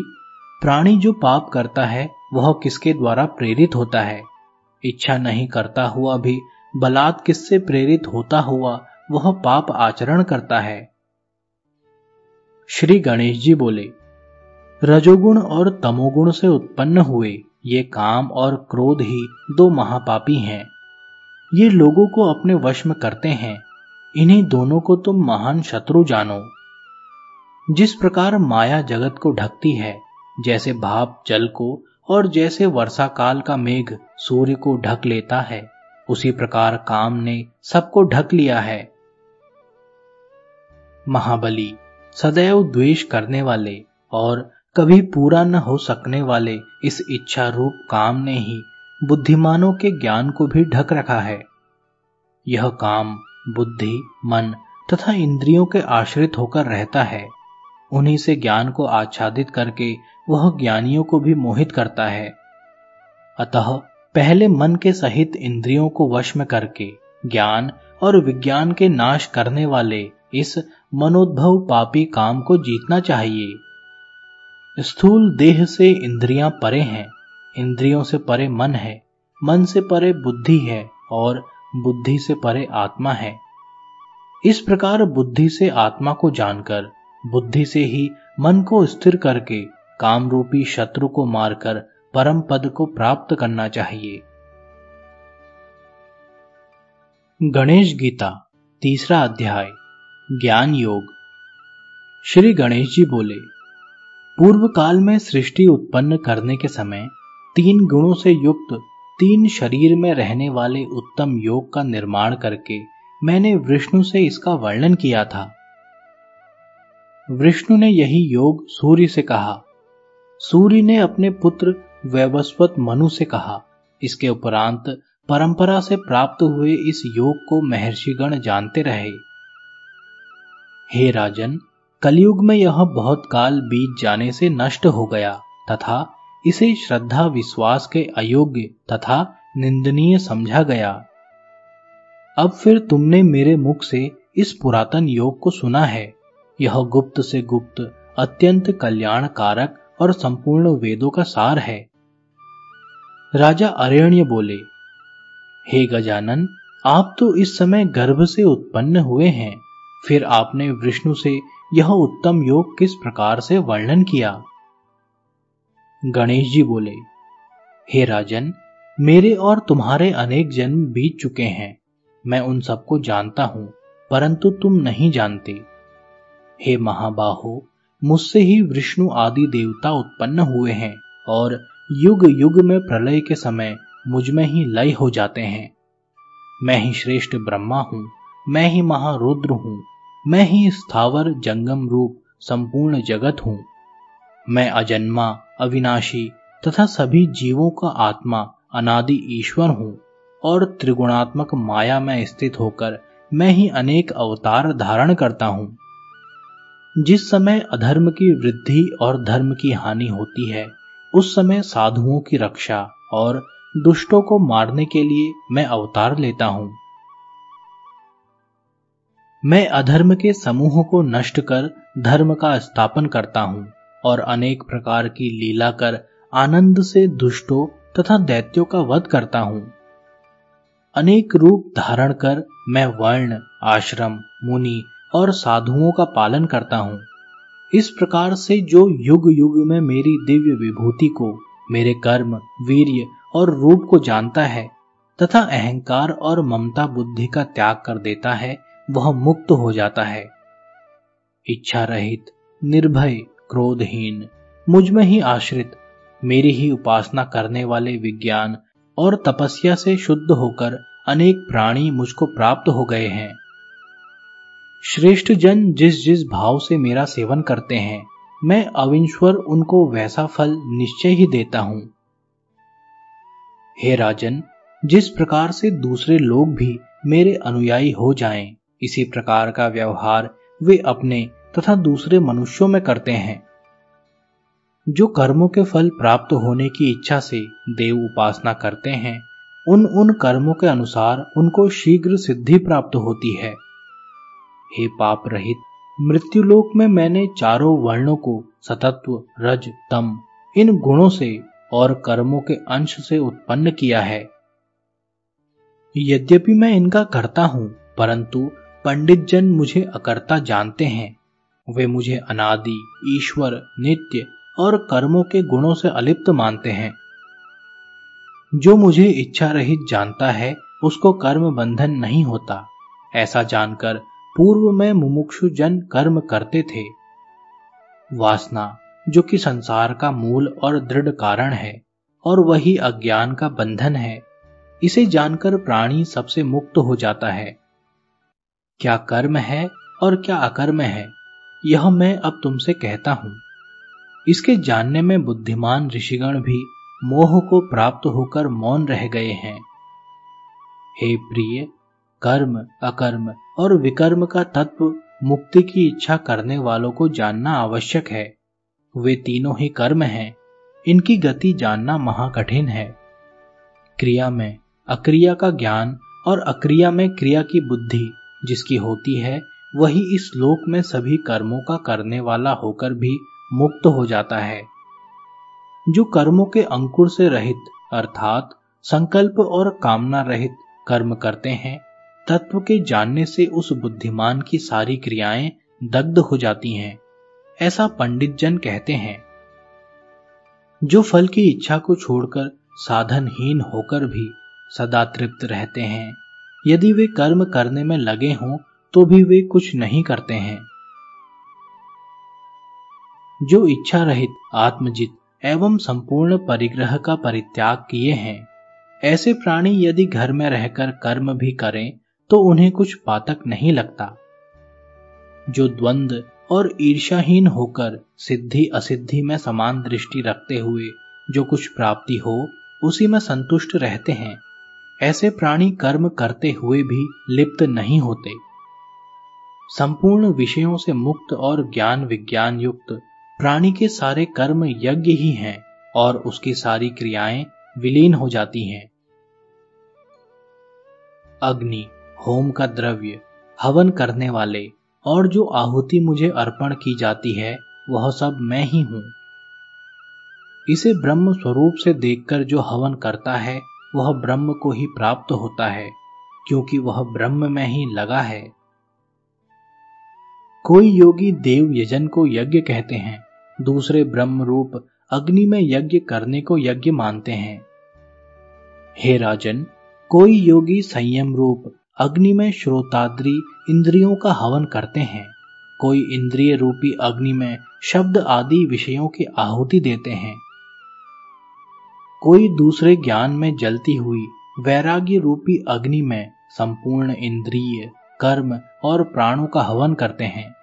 प्राणी जो पाप करता है, वह किसके द्वारा प्रेरित होता है? इच्छा नहीं करता हुआ भी, बलात् किससे प्रेरित होता हुआ वह पाप आचरण करता है। श्री गणेश जी बोले, रजोगुण और तमोगुण से उत्पन्न हुए ये काम और क्रोध ही दो महापापी हैं। ये लोगों को अपने वश में करते हैं। इन्हीं दोनों को तुम महान शत्रु जानो। जिस प्रकार माया जगत को ढकती है, जैसे भाप जल को और जैसे वर्षा काल का मेघ सूर्य को ढक लेता है, उसी प्रकार काम ने सबको ढक लिया है। महाबली, सदैव द्वेष करने वाले और कभी पूरा न हो सकने वाले इस इच्छा रूप काम ने ही बुद्धिमानों के ज्ञान को भी ढक रखा है। यह काम बुद्धि, मन तथा इंद्रियों के आश्रित होकर रहता है। उन्हीं से ज्ञान को आच्छादित करके वह ज्ञानियों को भी मोहित करता है। अतः पहले मन के सहित इंद्रियों को वश में करके ज्ञान और विज्ञान के नाश करने वाले इस मनोद्भव पापी काम को जीतना चाहिए। स्थूल देह से इंद्रियाँ परे हैं, इंद्रियों से परे मन है, मन से परे बुद्धि है और बुद्धि से परे आत्मा है। इस प्रकार बुद्धि से आत्मा को जानकर, बुद्धि से ही मन को स्थिर करके काम रूपी शत्रु को मारकर परम पद को प्राप्त करना चाहिए। गणेश गीता, तीसरा अध्याय। ज्ञान योग श्री गणेश जी बोले पूर्व काल में सृष्टि उत्पन्न करने के समय तीन गुणों से युक्त तीन शरीर में रहने वाले उत्तम योग का निर्माण करके मैंने विष्णु से इसका वर्णन किया था। विष्णु ने यही योग सूर्य से कहा। सूर्य ने अपने पुत्र वैवस्वत मनु से कहा। इसके उपरांत परंपरा से प्राप्त हुए इस योग को महर्षिगण जानते रहे। हे राजन, कलयुग में यह बहुत काल बीत जाने से नष्ट हो गया, तथा इसे श्रद्धा विश्वास के अयोग्य तथा निंदनीय समझा गया। अब फिर तुमने मेरे मुख से इस पुरातन योग को सुना है। यह गुप्त से गुप्त, अत्यंत कल्याण कारक और संपूर्ण वेदों का सार है। राजा अरण्य बोले, हे गजानन, आप तो इस समय गर्भ से उत्पन्न हुए हैं। फिर आपने विष्णु से यह उत्तम योग किस प्रकार से वर्णन किया? गणेश जी बोले, हे राजन, मेरे और तुम्हारे अनेक जन्म बीत चुके हैं। मैं उन सबको जानता हूँ, परंतु तुम नहीं जानते। हे महाबाहो, मुझसे ही विष्णु आदि देवता उत्पन्न हुए हैं और युग युग में प्रलय के समय मुझमें ही लय हो जाते हैं। मैं ही श्रेष्ठ ब्रह्मा हूँ, मैं ही महारुद्र हूँ। मैं ही स्थावर जंगम रूप संपूर्ण जगत हूँ। मैं अजन्मा, अविनाशी तथा सभी जीवों का आत्मा, अनादि ईश्वर हूँ और त्रिगुणात्मक माया में स्थित होकर मैं ही अनेक अवतार धारण करता हूँ। जिस समय अधर्म की वृद्धि और धर्म की हानि होती है, उस समय साधुओं की रक्षा और दुष्टों को मारने के लिए मैं अवतार लेता हूँ। मैं अधर्म के समूह को नष्ट कर धर्म का स्थापन करता हूँ और अनेक प्रकार की लीला कर आनंद से दुष्टों तथा दैत्यों का वध करता हूँ। अनेक रूप धारण कर मैं वर्ण, आश्रम, मुनि और साधुओं का पालन करता हूँ। इस प्रकार से जो युग युग में मेरी दिव्य विभूति को, मेरे कर्म, वीर्य और रूप को जानता है तथा अहंकार और ममता बुद्धि का त्याग कर देता है वह मुक्त हो जाता है। इच्छा रहित निर्भय क्रोधहीन मुझमें ही आश्रित मेरी ही उपासना करने वाले विज्ञान और तपस्या से शुद्ध होकर अनेक प्राणी मुझको प्राप्त हो गए हैं। श्रेष्ठ जन जिस जिस भाव से मेरा सेवन करते हैं मैं अविंश्वर उनको वैसा फल निश्चय ही देता हूँ। हे राजन जिस प्रकार से दूसरे लोग भी मेरे अनुयायी हो जाएँ, इसी प्रकार का व्यवहार वे अपने तथा दूसरे मनुष्यों में करते हैं। जो कर्मों के फल प्राप्त होने की इच्छा से देव उपासना करते हैं, उन उन कर्मों के अनुसार उनको शीघ्र सिद्धि प्राप्त होती है। हे पाप रहित, मृत्युलोक में मैंने चारों वर्णों को, सतत्व, रज, तम, इन गुणों से और कर्मों के अंश से उत्पन्न किया है। यद्यपि मैं इनका करता हूँ, परंतु पंडित जन मुझे अकर्ता जानते हैं। वे मुझे अनादि, ईश्वर, नित्य और कर्मों के गुणों से अलिप्त मानते हैं। जो मुझे इच्छा रहित जानता है, उसको कर्म बंधन नहीं होता। ऐसा जानकर पूर्व में मुमुक्षु जन कर्म करते थे। वासना, जो कि संसार का मूल और दृढ़ कारण है, और वही अज्ञान का बंधन है, इसे जानकर प्राणी सबसे मुक्त हो जाता है। क्या कर्म है और क्या अकर्म है, यह मैं अब तुमसे कहता हूँ। इसके जानने में बुद्धिमान ऋषिगण भी मोह को प्राप्त होकर मौन रह गए हैं। हे प्रिय, कर्म, अकर्म और विकर्म का तत्व मुक्ति की इच्छा करने वालों को जानना आवश्यक है। वे तीनों ही कर्म हैं, इनकी गति जानना महाकठिन है। क्रिया में अक्रिया का ज्ञान और अक्रिया में क्रिया की बुद्धि जिसकी होती है, वही इस लोक में सभी कर्मों का करने वाला होकर भी मुक्त हो जाता है। जो कर्मों के अंकुर से रहित, अर्थात संकल्प और कामना रहित कर्म करते हैं, तत्व के जानने से उस बुद्धिमान की सारी क्रियाएँ दग्ध हो जाती हैं, ऐसा पंडित जन कहते हैं। जो फल की इच्छा को छोड़कर साधनहीन होकर भी सदा तृप्त रहते हैं। यदि वे कर्म करने में लगे हों तो भी वे कुछ नहीं करते हैं। जो इच्छा रहित आत्मजित एवं संपूर्ण परिग्रह का परित्याग किए हैं, ऐसे प्राणी यदि घर में रहकर कर्म भी करें तो उन्हें कुछ पातक नहीं लगता। जो द्वंद और ईर्षाहीन होकर सिद्धि असिद्धि में समान दृष्टि रखते हुए जो कुछ प्राप्ति हो, उसी में संतुष्ट रहते हैं। ऐसे प्राणी कर्म करते हुए भी लिप्त नहीं होते। संपूर्ण विषयों से मुक्त और ज्ञान विज्ञान युक्त प्राणी के सारे कर्म यज्ञ ही हैं और उसकी सारी क्रियाएँ विलीन हो जाती हैं। अग्नि, होम का द्रव्य, हवन करने वाले और जो आहुति मुझे अर्पण की जाती है, वह सब मैं ही हूँ। इसे ब्रह्म स्वरूप से देखकर जो हवन करता है वह ब्रह्म को ही प्राप्त होता है, क्योंकि वह ब्रह्म में ही लगा है। कोई योगी देव यजन को यज्ञ कहते हैं, दूसरे ब्रह्म रूप अग्नि में यज्ञ करने को यज्ञ मानते हैं। हे राजन, कोई योगी संयम रूप अग्नि में श्रोताद्री इंद्रियों का हवन करते हैं, कोई इंद्रिय रूपी अग्नि में शब्द आदि विषयों की आहुति देते हैं। कोई दूसरे ज्ञान में जलती हुई, वैराग्य रूपी अग्नि में संपूर्ण इंद्रिय, कर्म और प्राणों का हवन करते हैं।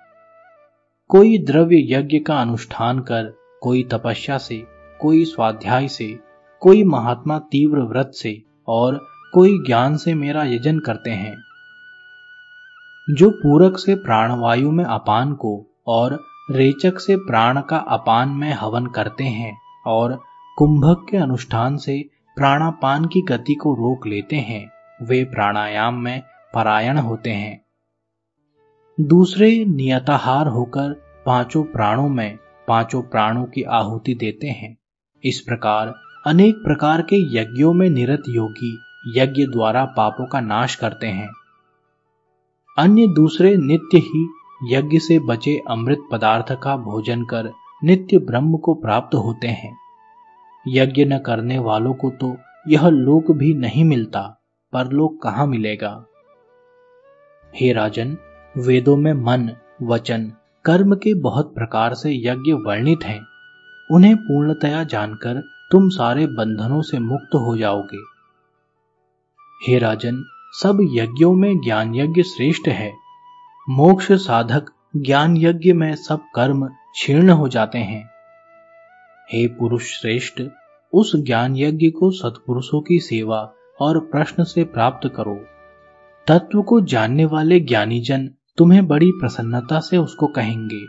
कोई द्रव्य यज्ञ का अनुष्ठान कर, कोई तपस्या से, कोई स्वाध्याय से, कोई महात्मा तीव्र व्रत से और कोई ज्ञान से मेरा यजन करते हैं। जो पूरक से प्राणवायु में अपान को और रेचक से प्राण का अपान में हवन करते हैं और कुंभक के अनुष्ठान से प्राणापान की गति को रोक लेते हैं। वे प्राणायाम में परायण होते हैं। दूसरे नियताहार होकर पाँचों प्राणों में पाँचों प्राणों की आहुति देते हैं। इस प्रकार अनेक प्रकार के यज्ञों में निरत योगी यज्ञ द्वारा पापों का नाश करते हैं। अन्य दूसरे नित्य ही यज्ञ से बचे अमृत पदार्थ का भोजन कर नित्य ब्रह्म को प्राप्त होते हैं। यज्ञ न करने वालों को तो यह लोक भी नहीं मिलता परलोक कहाँ मिलेगा? हे राजन, वेदों में मन, वचन, कर्म के बहुत प्रकार से यज्ञ वर्णित हैं। उन्हें पूर्णतया जानकर तुम सारे बंधनों से मुक्त हो जाओगे। हे राजन, सब यज्ञों में ज्ञान यज्ञ श्रेष्ठ है। मोक्ष साधक ज्ञान यज्ञ में सब कर्म क्षीर्ण हो जाते हैं। हे पुरुष श्रेष्ठ, उस ज्ञान यज्ञ को सत्पुरुषों की सेवा और प्रश्न से प्राप्त करो। तत्व को जानने वाले ज्ञानी जन तुम्हें बड़ी प्रसन्नता से उसको कहेंगे।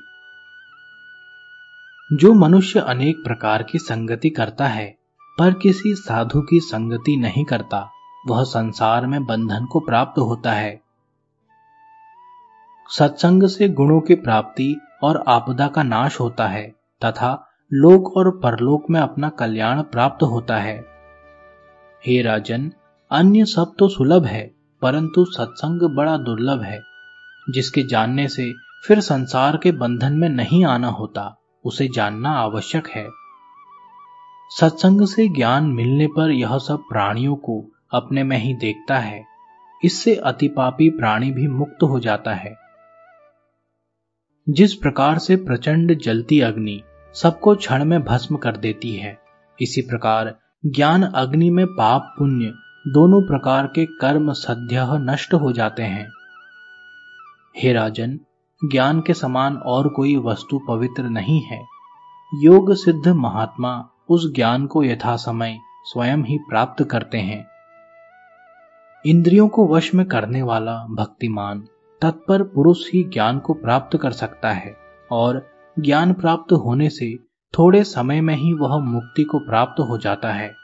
जो मनुष्य अनेक प्रकार की संगति करता है, पर किसी साधु की संगति नहीं करता, वह संसार में बंधन को प्राप्त होता है। सत्संग से गुणों की प्राप्ति और आपदा का नाश होता है, तथा लोक और परलोक में अपना कल्याण प्राप्त होता है। हे राजन, अन्य सब तो सुलभ है, परंतु सत्संग बड़ा दुर्लभ है, जिसके जानने से फिर संसार के बंधन में नहीं आना होता, उसे जानना आवश्यक है। सत्संग से ज्ञान मिलने पर यह सब प्राणियों को अपने में ही देखता है, इससे अतिपापी प्राणी भी मुक्त हो जाता है। जिस प्रकार से प्रचंड जलती अग्नि सबको क्षण में भस्म कर देती है। इसी प्रकार ज्ञान अग्नि में पाप पुण्य दोनों प्रकार के कर्म सद्य नष्ट हो जाते हैं। हे राजन, ज्ञान के समान और कोई वस्तु पवित्र नहीं है। योग सिद्ध महात्मा उस ज्ञान को यथा समय स्वयं ही प्राप्त करते हैं। इंद्रियों को वश में करने वाला भक्तिमान तत्पर पुरुष ही ज्ञान को प्राप्त कर सकता है और ज्ञान प्राप्त होने से थोड़े समय में ही वह मुक्ति को प्राप्त हो जाता है।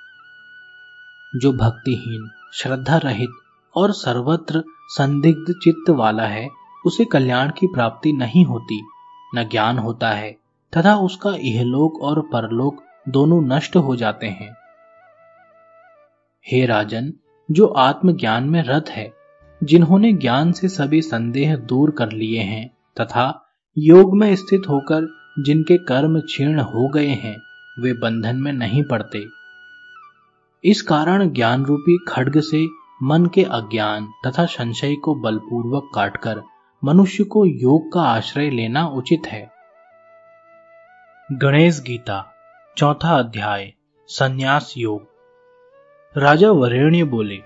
जो भक्तिहीन श्रद्धा रहित और सर्वत्र संदिग्ध चित्त वाला है, उसे कल्याण की प्राप्ति नहीं होती, न ज्ञान होता है, तथा उसका इहलोक और परलोक दोनों नष्ट हो जाते हैं। हे राजन, जो आत्मज्ञान में रत है, जिन्होंने ज्ञान से सभी संदेह दूर कर लिए हैं, तथा योग में स्थित होकर जिनके कर्म क्षीण हो गए हैं, वे बंधन में नहीं पड़ते। इस कारण ज्ञान रूपी खड्ग से मन के अज्ञान तथा संशय को बलपूर्वक काटकर मनुष्य को योग का आश्रय लेना उचित है। गणेश गीता, चौथा अध्याय, संन्यास योग। राजा वरेण्य बोले,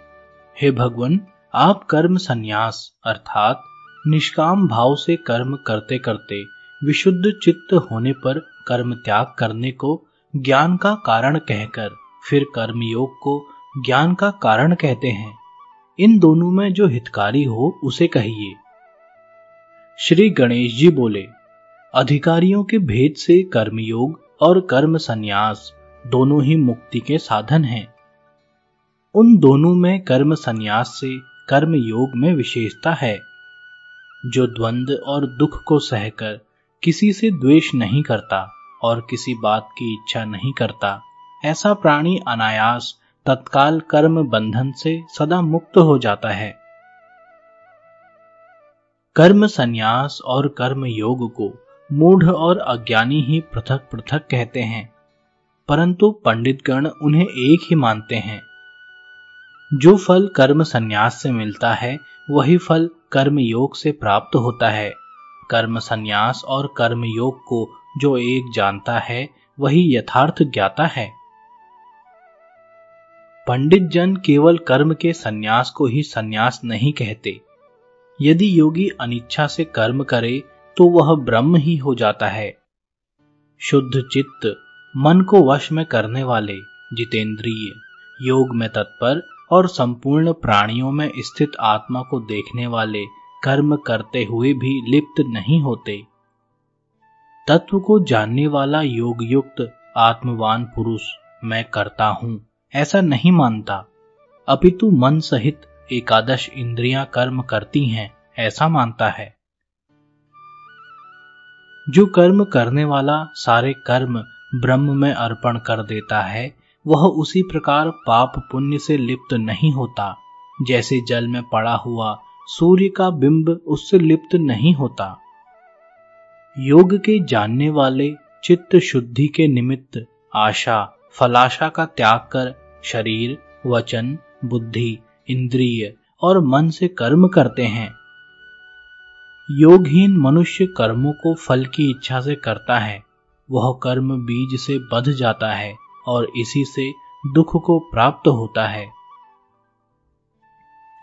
हे भगवान, आप कर्म संन्यास, अर्थात निष्काम भाव से कर्म करते करते, विशुद्ध चित्त होने पर कर्म त्याग करने को ज्ञान का कारण कहकर, फिर कर्म योग को ज्ञान का कारण कहते हैं। इन दोनों में जो हितकारी हो, उसे कहिए। श्री गणेश जी बोले, अधिकारियों के भेद से कर्मयोग और कर्म संन्यास दोनों ही मुक्ति के साधन हैं। उन दोनों में कर्म संन्यास से कर्म योग में विशेषता है। जो द्वंद और दुख को सहकर किसी से द्वेष नहीं करता और किसी बात की इच्छा नहीं करता, ऐसा प्राणी अनायास तत्काल कर्म बंधन से सदा मुक्त हो जाता है। कर्म संन्यास और कर्म योग को मूढ़ और अज्ञानी ही पृथक पृथक कहते हैं, परंतु पंडितगण उन्हें एक ही मानते हैं। जो फल कर्म संन्यास से मिलता है, वही फल कर्म योग से प्राप्त होता है। कर्म संन्यास और कर्म योग को जो एक जानता है, वही यथार्थ ज्ञाता है। पंडित जन केवल कर्म के संन्यास को ही संन्यास नहीं कहते। यदि योगी अनिच्छा से कर्म करे तो वह ब्रह्म ही हो जाता है। शुद्ध चित्त मन को वश में करने वाले जितेंद्रिय योग में तत्पर और संपूर्ण प्राणियों में स्थित आत्मा को देखने वाले कर्म करते हुए भी लिप्त नहीं होते। तत्व को जानने वाला योग युक्त आत्मवान पुरुष मैं करता हूँ, ऐसा नहीं मानता। अपितु मन सहित एकादश इंद्रियाँ कर्म करती हैं, ऐसा मानता है। जो कर्म करने वाला सारे कर्म ब्रह्म में अर्पण कर देता है वह उसी प्रकार पाप पुण्य से लिप्त नहीं होता। जैसे जल में पड़ा हुआ सूर्य का बिंब उससे लिप्त नहीं होता। योग के जानने वाले चित्त शुद्धि के निमित्त आशा, फलाशा का त्याग कर शरीर, वचन, बुद्धि, इंद्रिय और मन से कर्म करते हैं। योगहीन मनुष्य कर्मों को फल की इच्छा से करता है। वह कर्म बीज से बध जाता है। और इसी से दुख को प्राप्त होता है।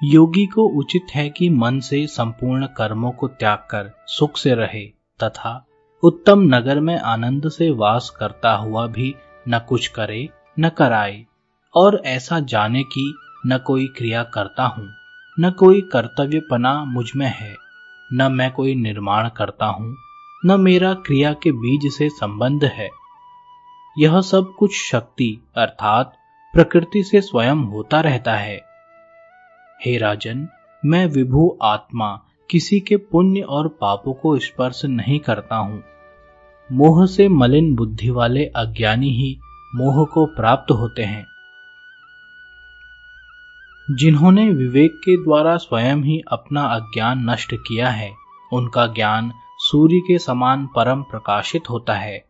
योगी को उचित है कि मन से संपूर्ण कर्मों को त्याग कर सुख से रहे तथा उत्तम नगर में आनंद से वास करता हुआ भी न कुछ करे, न कराए और ऐसा जाने की न कोई क्रिया करता हूँ, न कोई कर्तव्यपना मुझमें है, न मैं कोई निर्माण करता हूँ, न मेरा क्रिया के बीज से संबंध है। यह सब कुछ शक्ति अर्थात प्रकृति से स्वयं होता रहता है। हे राजन, मैं विभु आत्मा किसी के पुण्य और पापों को स्पर्श नहीं करता हूँ। मोह से मलिन बुद्धि वाले अज्ञानी ही मोह को प्राप्त होते हैं। जिन्होंने विवेक के द्वारा स्वयं ही अपना अज्ञान नष्ट किया है, उनका ज्ञान सूर्य के समान परम प्रकाशित होता है।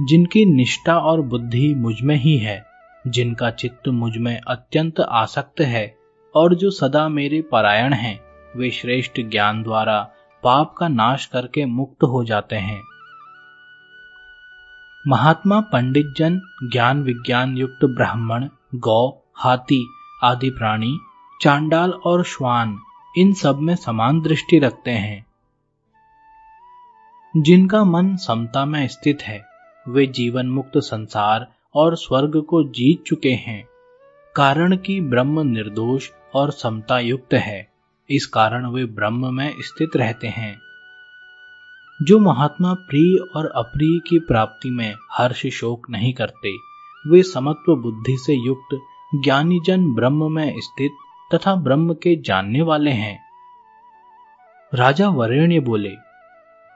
जिनकी निष्ठा और बुद्धि मुझमें ही है, जिनका चित्त मुझमें अत्यंत आसक्त है और जो सदा मेरे परायण हैं, वे श्रेष्ठ ज्ञान द्वारा पाप का नाश करके मुक्त हो जाते हैं। महात्मा पंडित जन ज्ञान विज्ञान युक्त ब्राह्मण, गौ, हाथी आदि प्राणी, चांडाल और श्वान, इन सब में समान दृष्टि रखते हैं। जिनका मन समता में स्थित है वे जीवन मुक्त संसार और स्वर्ग को जीत चुके हैं। कारण कि ब्रह्म निर्दोष और समता युक्त है। इस कारण वे ब्रह्म में स्थित रहते हैं। जो महात्मा प्रिय और अप्रिय की प्राप्ति में हर्ष शोक नहीं करते, वे समत्व बुद्धि से युक्त ज्ञानी जन ब्रह्म में स्थित तथा ब्रह्म के जानने वाले हैं। राजा वरेण्य बोले,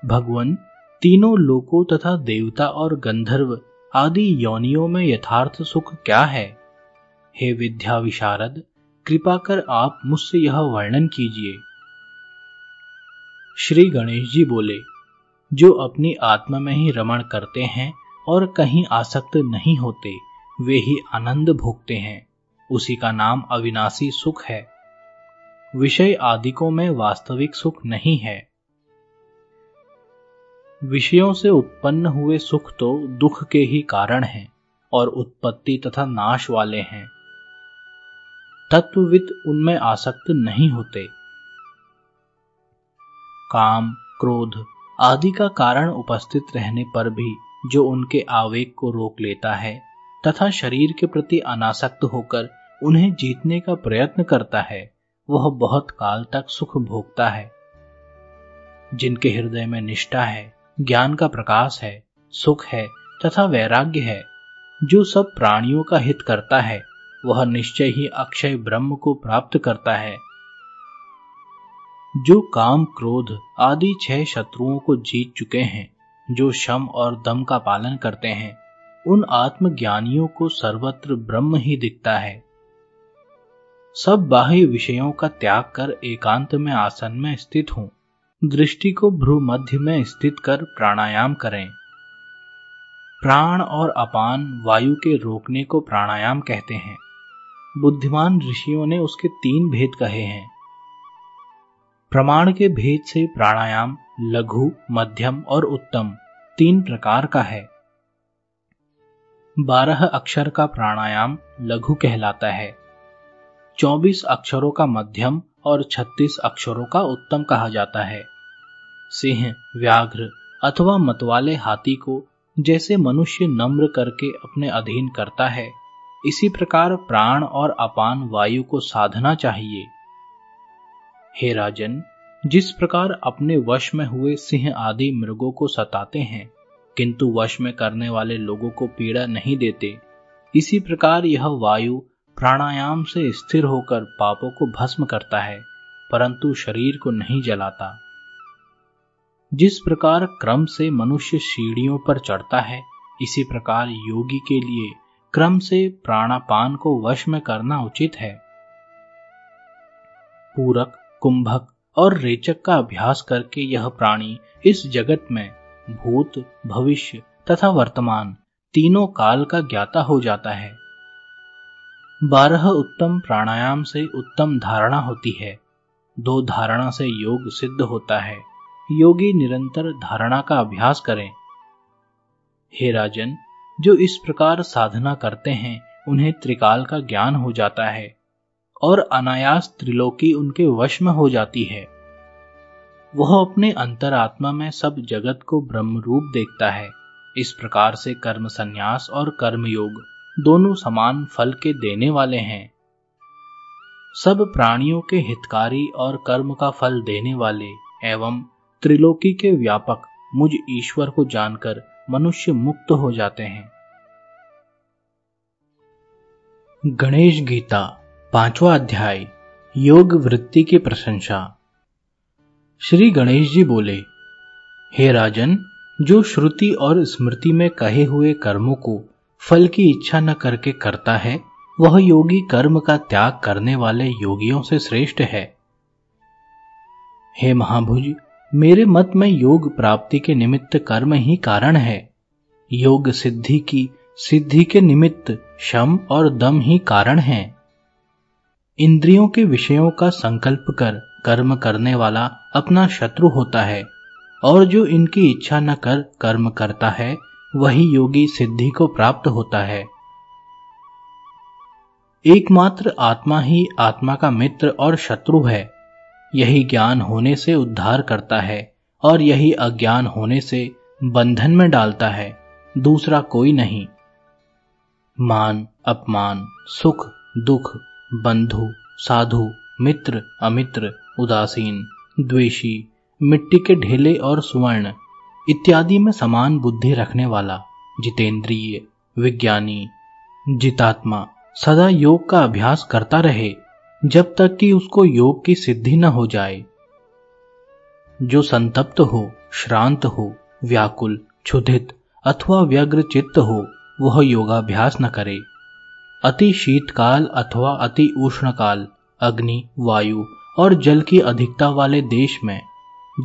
भगवान तीनों लोकों तथा देवता और गंधर्व आदि योनियों में यथार्थ सुख क्या है? हे विद्या विशारद, कृपा कर आप मुझसे यह वर्णन कीजिए। श्री गणेश जी बोले, जो अपनी आत्मा में ही रमण करते हैं और कहीं आसक्त नहीं होते, वे ही आनंद भोगते हैं। उसी का नाम अविनाशी सुख है। विषय आदिकों में वास्तविक सुख नहीं है। विषयों से उत्पन्न हुए सुख तो दुख के ही कारण हैं और उत्पत्ति तथा नाश वाले हैं। तत्वविद उनमें आसक्त नहीं होते। काम, क्रोध आदि का कारण उपस्थित रहने पर भी जो उनके आवेग को रोक लेता है तथा शरीर के प्रति अनासक्त होकर उन्हें जीतने का प्रयत्न करता है, वह बहुत काल तक सुख भोगता है। जिनके हृदय में निष्ठा है ज्ञान का प्रकाश है, सुख है तथा वैराग्य है। जो सब प्राणियों का हित करता है, वह निश्चय ही अक्षय ब्रह्म को प्राप्त करता है। जो काम क्रोध आदि छह शत्रुओं को जीत चुके हैं, जो शम और दम का पालन करते हैं, उन आत्मज्ञानियों को सर्वत्र ब्रह्म ही दिखता है। सब बाह्य विषयों का त्याग कर एकांत में आसन में स्थित हूँ। दृष्टि को भ्रू मध्य में स्थित कर प्राणायाम करें। प्राण और अपान वायु के रोकने को प्राणायाम कहते हैं। बुद्धिमान ऋषियों ने उसके तीन भेद कहे हैं। प्रमाण के भेद से प्राणायाम, लघु, मध्यम और उत्तम तीन प्रकार का है। बारह अक्षर का प्राणायाम लघु कहलाता है। चौबीस अक्षरों का मध्यम और छत्तीस अक्षरों का उत्तम कहा जाता है। सिंह, व्याघ्र अथवा मतवाले हाथी को जैसे मनुष्य नम्र करके अपने अधीन करता है, इसी प्रकार प्राण और अपान वायु को साधना चाहिए। हे राजन, जिस प्रकार अपने वश में हुए सिंह आदि मृगों को सताते हैं, किंतु वश में करने वाले लोगों को पीड़ा नहीं देते, इसी प्रकार यह वायु प्राणायाम से स्थिर होकर पापों को भस्म करता है, परंतु शरीर को नहीं जलाता। जिस प्रकार क्रम से मनुष्य सीढ़ियों पर चढ़ता है, इसी प्रकार योगी के लिए क्रम से प्राणापान को वश में करना उचित है। पूरक, कुंभक और रेचक का अभ्यास करके यह प्राणी इस जगत में भूत, भविष्य तथा वर्तमान तीनों काल का ज्ञाता हो जाता है। बारह उत्तम प्राणायाम से उत्तम धारणा होती है। दो धारणा से योग सिद्ध होता है। योगी निरंतर धारणा का अभ्यास करें। हे राजन, जो इस प्रकार साधना करते हैं, उन्हें त्रिकाल का ज्ञान हो जाता है और अनायास त्रिलोकी उनके वश में हो जाती है। वह अपने अंतरात्मा में सब जगत को ब्रह्म रूप देखता है। इस प्रकार से कर्म संन्यास और कर्म योग दोनों समान फल के देने वाले हैं। सब प्राणियों के हितकारी और कर्म का फल देने वाले एवं त्रिलोकी के व्यापक मुझ ईश्वर को जानकर मनुष्य मुक्त हो जाते हैं। गणेश गीता, पांचवा अध्याय, योग वृत्ति की प्रशंसा। श्री गणेश जी बोले, हे राजन, जो श्रुति और स्मृति में कहे हुए कर्मों को फल की इच्छा न करके करता है, वह योगी कर्म का त्याग करने वाले योगियों से श्रेष्ठ है। हे महाभुज, मेरे मत में योग प्राप्ति के निमित्त कर्म ही कारण है। योग सिद्धि की सिद्धि के निमित्त शम और दम ही कारण हैं। इंद्रियों के विषयों का संकल्प कर कर्म करने वाला अपना शत्रु होता है, और जो इनकी इच्छा न कर कर्म करता है वही योगी सिद्धि को प्राप्त होता है। एकमात्र आत्मा ही आत्मा का मित्र और शत्रु है। यही ज्ञान होने से उद्धार करता है और यही अज्ञान होने से बंधन में डालता है, दूसरा कोई नहीं। मान, अपमान, सुख, दुख, बंधु, साधु, मित्र, अमित्र, उदासीन, द्वेषी, मिट्टी के ढेले और सुवर्ण इत्यादि में समान बुद्धि रखने वाला, जितेंद्रिय, विज्ञानी, जितात्मा, सदा योग का अभ्यास करता रहे, जब तक कि उसको योग की सिद्धि न हो जाए। जो संतप्त हो, श्रांत हो, व्याकुल, क्षुधित अथवा व्यग्र चित्त हो, वह योगाभ्यास न करे। अति शीतकाल अथवा अति उष्ण काल अग्नि, वायु और जल की अधिकता वाले देश में,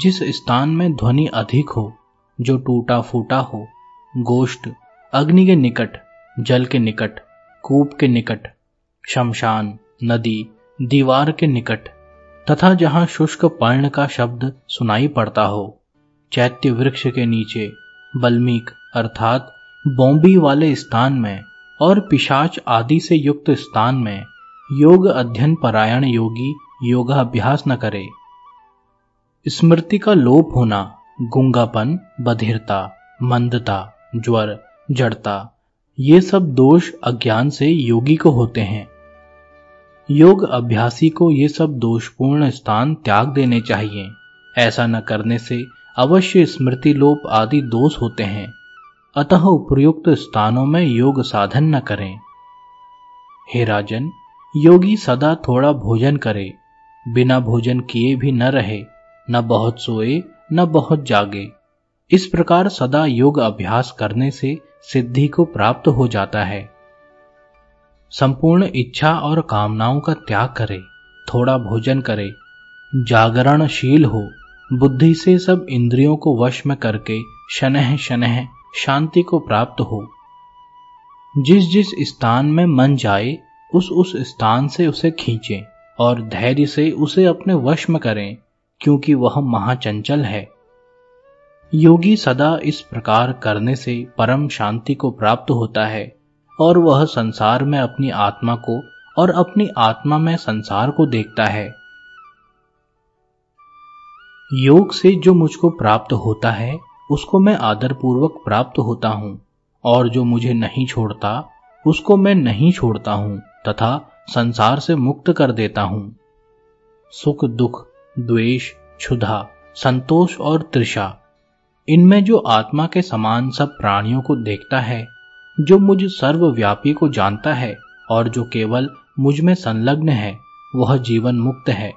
जिस स्थान में ध्वनि अधिक हो जो टूटा फूटा हो, गोष्ठ, अग्नि के निकट, जल के निकट, कूप के निकट, शमशान, नदी, दीवार के निकट, तथा जहाँ शुष्क पर्ण का शब्द सुनाई पड़ता हो, चैत्य वृक्ष के नीचे, बल्मीक, अर्थात बॉम्बी वाले स्थान में, और पिशाच आदि से युक्त स्थान में, योग अध्ययन परायण योगी योगाभ्यास न करे। स्मृति का लोप होना गुंगापन, बधिरता, मंदता, ज्वर, जड़ता, ये सब दोष अज्ञान से योगी को होते हैं। योग अभ्यासी को ये सब दोषपूर्ण स्थान त्याग देने चाहिए। ऐसा न करने से अवश्य स्मृति लोप आदि दोष होते हैं। अतः उपयुक्त स्थानों में योग साधन न करें। हे राजन, योगी सदा थोड़ा भोजन करे, बिना भोजन किए भी न रहे, न बहुत सोए न बहुत जागे। इस प्रकार सदा योग अभ्यास करने से सिद्धि को प्राप्त हो जाता है। संपूर्ण इच्छा और कामनाओं का त्याग करे, थोड़ा भोजन करे, जागरणशील हो, बुद्धि से सब इंद्रियों को वश में करके शनह शनह शांति को प्राप्त हो। जिस जिस स्थान में मन जाए उस उस स्थान से उसे खींचे और धैर्य से उसे अपने वश में करें। क्योंकि वह महाचंचल है। योगी सदा इस प्रकार करने से परम शांति को प्राप्त होता है और वह संसार में अपनी आत्मा को और अपनी आत्मा में संसार को देखता है। योग से जो मुझको प्राप्त होता है, उसको मैं आदरपूर्वक प्राप्त होता हूँ और जो मुझे नहीं छोड़ता, उसको मैं नहीं छोड़ता हूँ तथा संसार से मुक्त कर देता हूँ। सुख दुख द्वेष, क्षुधा, संतोष और त्रिषा इनमें जो आत्मा के समान सब प्राणियों को देखता है, जो मुझ सर्वव्यापी को जानता है, और जो केवल मुझमें संलग्न है, वह जीवन मुक्त है,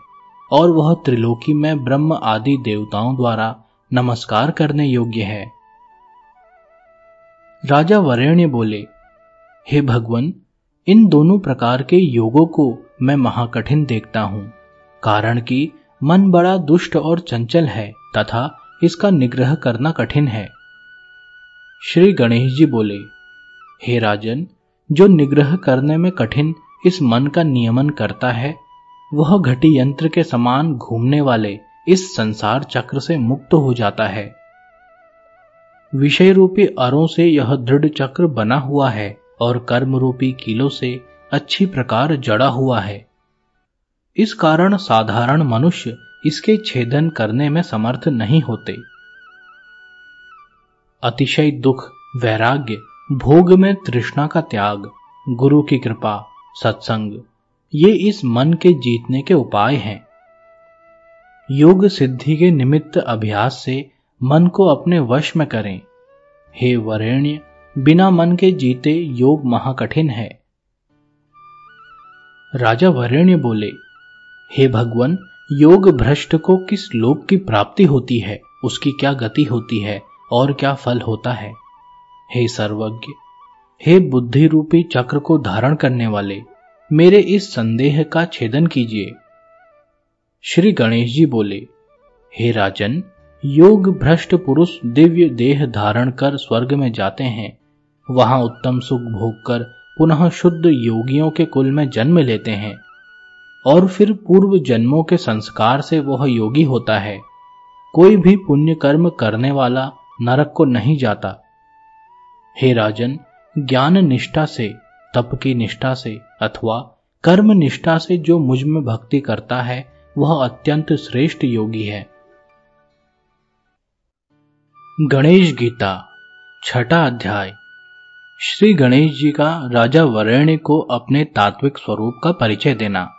और वह त्रिलोकी में ब्रह्म आदि देवताओं द्वारा नमस्कार करने योग्य है। राजा वरेण्य बोले, हे भगवान, इन दोनों प्रकार के योगों को मैं महाकठिन देखता हूँ, कारण कि मन बड़ा दुष्ट और चंचल है तथा इसका निग्रह करना कठिन है। श्री गणेश जी बोले, हे राजन, जो निग्रह करने में कठिन इस मन का नियमन करता है, वह घटी यंत्र के समान घूमने वाले इस संसार चक्र से मुक्त हो जाता है। विषय रूपी अरों से यह दृढ़ चक्र बना हुआ है और कर्म रूपी कीलों से अच्छी प्रकार जड़ा हुआ है। इस कारण साधारण मनुष्य इसके छेदन करने में समर्थ नहीं होते। अतिशय दुख, वैराग्य, भोग में तृष्णा का त्याग, गुरु की कृपा, सत्संग, ये इस मन के जीतने के उपाय हैं। योग सिद्धि के निमित्त अभ्यास से मन को अपने वश में करें। हे वरेण्य, बिना मन के जीते योग महाकठिन है। राजा वरेण्य बोले हे भगवान, योग भ्रष्ट को किस लोक की प्राप्ति होती है? उसकी क्या गति होती है और क्या फल होता है? हे सर्वज्ञ, हे बुद्धि रूपी चक्र को धारण करने वाले, मेरे इस संदेह का छेदन कीजिए। श्री गणेश जी बोले, हे राजन, योग भ्रष्ट पुरुष दिव्य देह धारण कर स्वर्ग में जाते हैं। वहाँ उत्तम सुख भोग कर पुनः शुद्ध योगियों के कुल में जन्म लेते हैं। और फिर पूर्व जन्मों के संस्कार से वह योगी होता है। कोई भी पुण्य कर्म करने वाला नरक को नहीं जाता। हे राजन, ज्ञान निष्ठा से, तप की निष्ठा से अथवा कर्म निष्ठा से जो मुझमें भक्ति करता है, वह अत्यंत श्रेष्ठ योगी है। गणेश गीता, छठा अध्याय। श्री गणेश जी का राजा वरेण्य को अपने तात्विक स्वरूप का परिचय देना।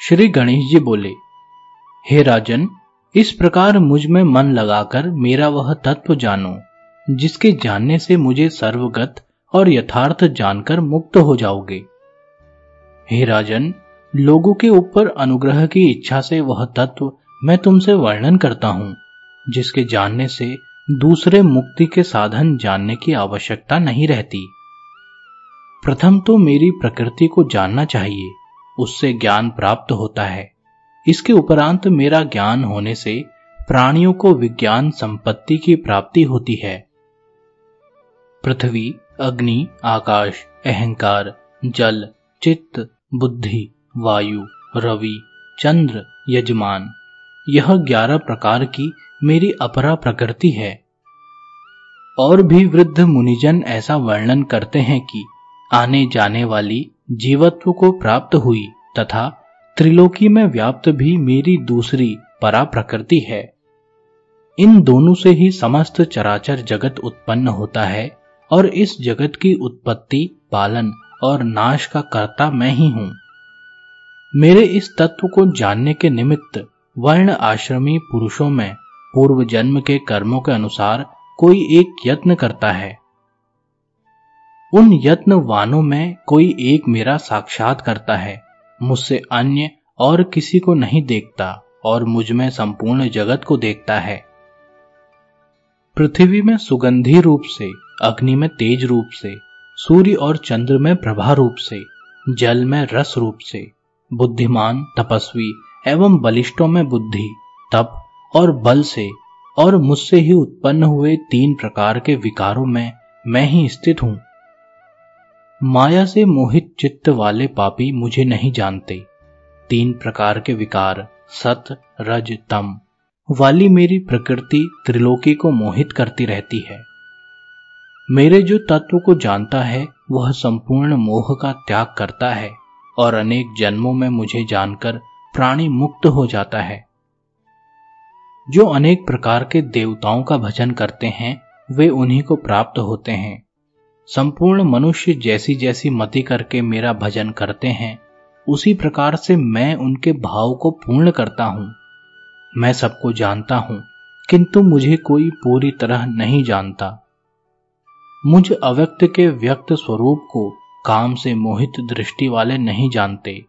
श्री गणेश जी बोले, हे राजन, इस प्रकार मुझमें मन लगाकर मेरा वह तत्व जानो, जिसके जानने से मुझे सर्वगत और यथार्थ जानकर मुक्त हो जाओगे। हे राजन, लोगों के ऊपर अनुग्रह की इच्छा से वह तत्व मैं तुमसे वर्णन करता हूँ, जिसके जानने से दूसरे मुक्ति के साधन जानने की आवश्यकता नहीं रहती। प्रथम तो मेरी प्रकृति को जानना चाहिए उससे ज्ञान प्राप्त होता है। इसके उपरांत मेरा ज्ञान होने से प्राणियों को विज्ञान संपत्ति की प्राप्ति होती है। पृथ्वी, अग्नि, आकाश, अहंकार, जल, चित्त, बुद्धि, वायु, रवि, चंद्र, यजमान, यह ग्यारह प्रकार की मेरी अपरा प्रकृति है। और भी वृद्ध मुनिजन ऐसा वर्णन करते हैं कि आने जाने वाली जीवत्व को प्राप्त हुई तथा त्रिलोकी में व्याप्त भी मेरी दूसरी परा प्रकृति है। इन दोनों से ही समस्त चराचर जगत उत्पन्न होता है और इस जगत की उत्पत्ति, पालन और नाश का कर्ता मैं ही हूँ। मेरे इस तत्व को जानने के निमित्त वर्ण आश्रमी पुरुषों में पूर्व जन्म के कर्मों के अनुसार कोई एक यत्न करता है। उन यत्न वानों में कोई एक मेरा साक्षात करता है, मुझसे अन्य और किसी को नहीं देखता और मुझमें संपूर्ण जगत को देखता है। पृथ्वी में सुगंधी रूप से, अग्नि में तेज रूप से, सूर्य और चंद्र में प्रभा रूप से, जल में रस रूप से, बुद्धिमान, तपस्वी एवं बलिष्ठों में बुद्धि, तप और बल से और मुझसे ही उत्पन्न हुए तीन प्रकार के विकारों में मैं ही स्थित हूँ। माया से मोहित चित्त वाले पापी मुझे नहीं जानते। तीन प्रकार के विकार, सत, रज, तम। वाली मेरी प्रकृति त्रिलोकी को मोहित करती रहती है। मेरे जो तत्व को जानता है, वह संपूर्ण मोह का त्याग करता है और अनेक जन्मों में मुझे जानकर प्राणी मुक्त हो जाता है। जो अनेक प्रकार के देवताओं का भजन करते हैं, वे उन्हीं को प्राप्त होते हैं। संपूर्ण मनुष्य जैसी जैसी मति करके मेरा भजन करते हैं, उसी प्रकार से मैं उनके भाव को पूर्ण करता हूँ। मैं सबको जानता हूँ, किंतु मुझे कोई पूरी तरह नहीं जानता। मुझ अव्यक्त के व्यक्त स्वरूप को काम से मोहित दृष्टि वाले नहीं जानते।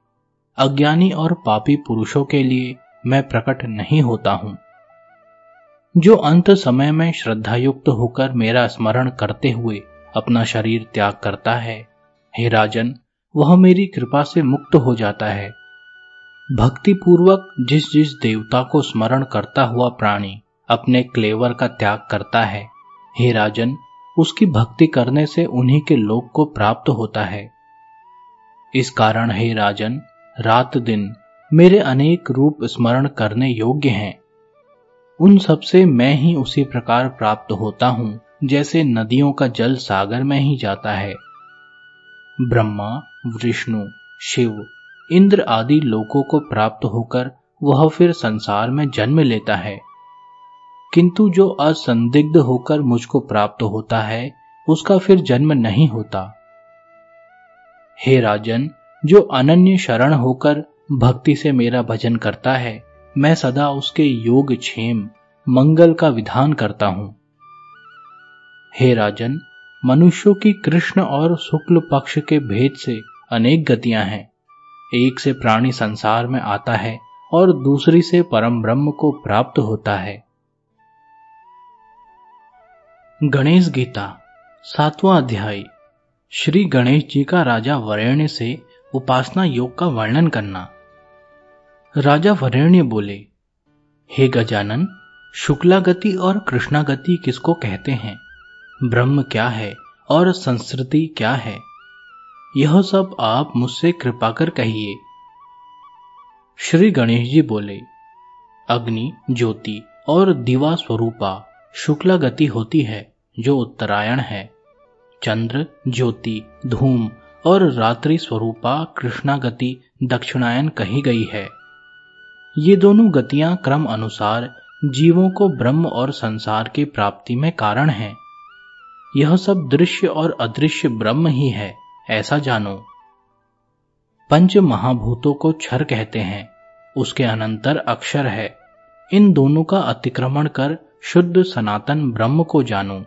अज्ञानी और पापी पुरुषों के लिए मैं प्रकट नहीं होता हूँ। जो अंत समय में श्रद्धायुक्त होकर मेरा स्मरण करते हुए अपना शरीर त्याग करता है। हे राजन, वह मेरी कृपा से मुक्त हो जाता है। भक्ति पूर्वक जिस जिस देवता को स्मरण करता हुआ प्राणी अपने क्लेवर का त्याग करता है, हे राजन, उसकी भक्ति करने से उन्हीं के लोक को प्राप्त होता है। इस कारण, हे राजन, रात दिन मेरे अनेक रूप स्मरण करने योग्य हैं। उन सबसे मैं ही उसी प्रकार प्राप्त होता हूँ। जैसे नदियों का जल सागर में ही जाता है। ब्रह्मा, विष्णु, शिव, इंद्र आदि लोकों को प्राप्त होकर वह फिर संसार में जन्म लेता है। किंतु जो असंदिग्ध होकर मुझको प्राप्त होता है, उसका फिर जन्म नहीं होता। हे राजन, जो अनन्य शरण होकर भक्ति से मेरा भजन करता है, मैं सदा उसके योग, क्षेम, मंगल का विधान करता हूँ। हे राजन, मनुष्यों की कृष्ण और शुक्ल पक्ष के भेद से अनेक गतियाँ हैं। एक से प्राणी संसार में आता है और दूसरी से परम ब्रह्म को प्राप्त होता है। गणेश गीता, सातवां अध्याय। श्री गणेश जी का राजा वरेण्य से उपासना योग का वर्णन करना। राजा वरेण्य बोले, हे गजानन शुक्ला गति और कृष्णा गति किसको कहते हैं? ब्रह्म क्या है और संस्कृति क्या है? यह सब आप मुझसे कृपा कर कहिए। श्री गणेश जी बोले, अग्नि, ज्योति और दिवा स्वरूपा शुक्ला गति होती है, जो उत्तरायण है। चंद्र, ज्योति, धूम और रात्रि स्वरूपा कृष्णा गति, दक्षिणायन कही गई है। ये दोनों गतियाँ क्रम अनुसार जीवों को ब्रह्म और संसार की प्राप्ति में कारण हैं। यह सब दृश्य और अदृश्य ब्रह्म ही है, ऐसा जानो। पंच महाभूतों को क्षर कहते हैं, उसके अनंतर अक्षर है। इन दोनों का अतिक्रमण कर शुद्ध सनातन ब्रह्म को जानो।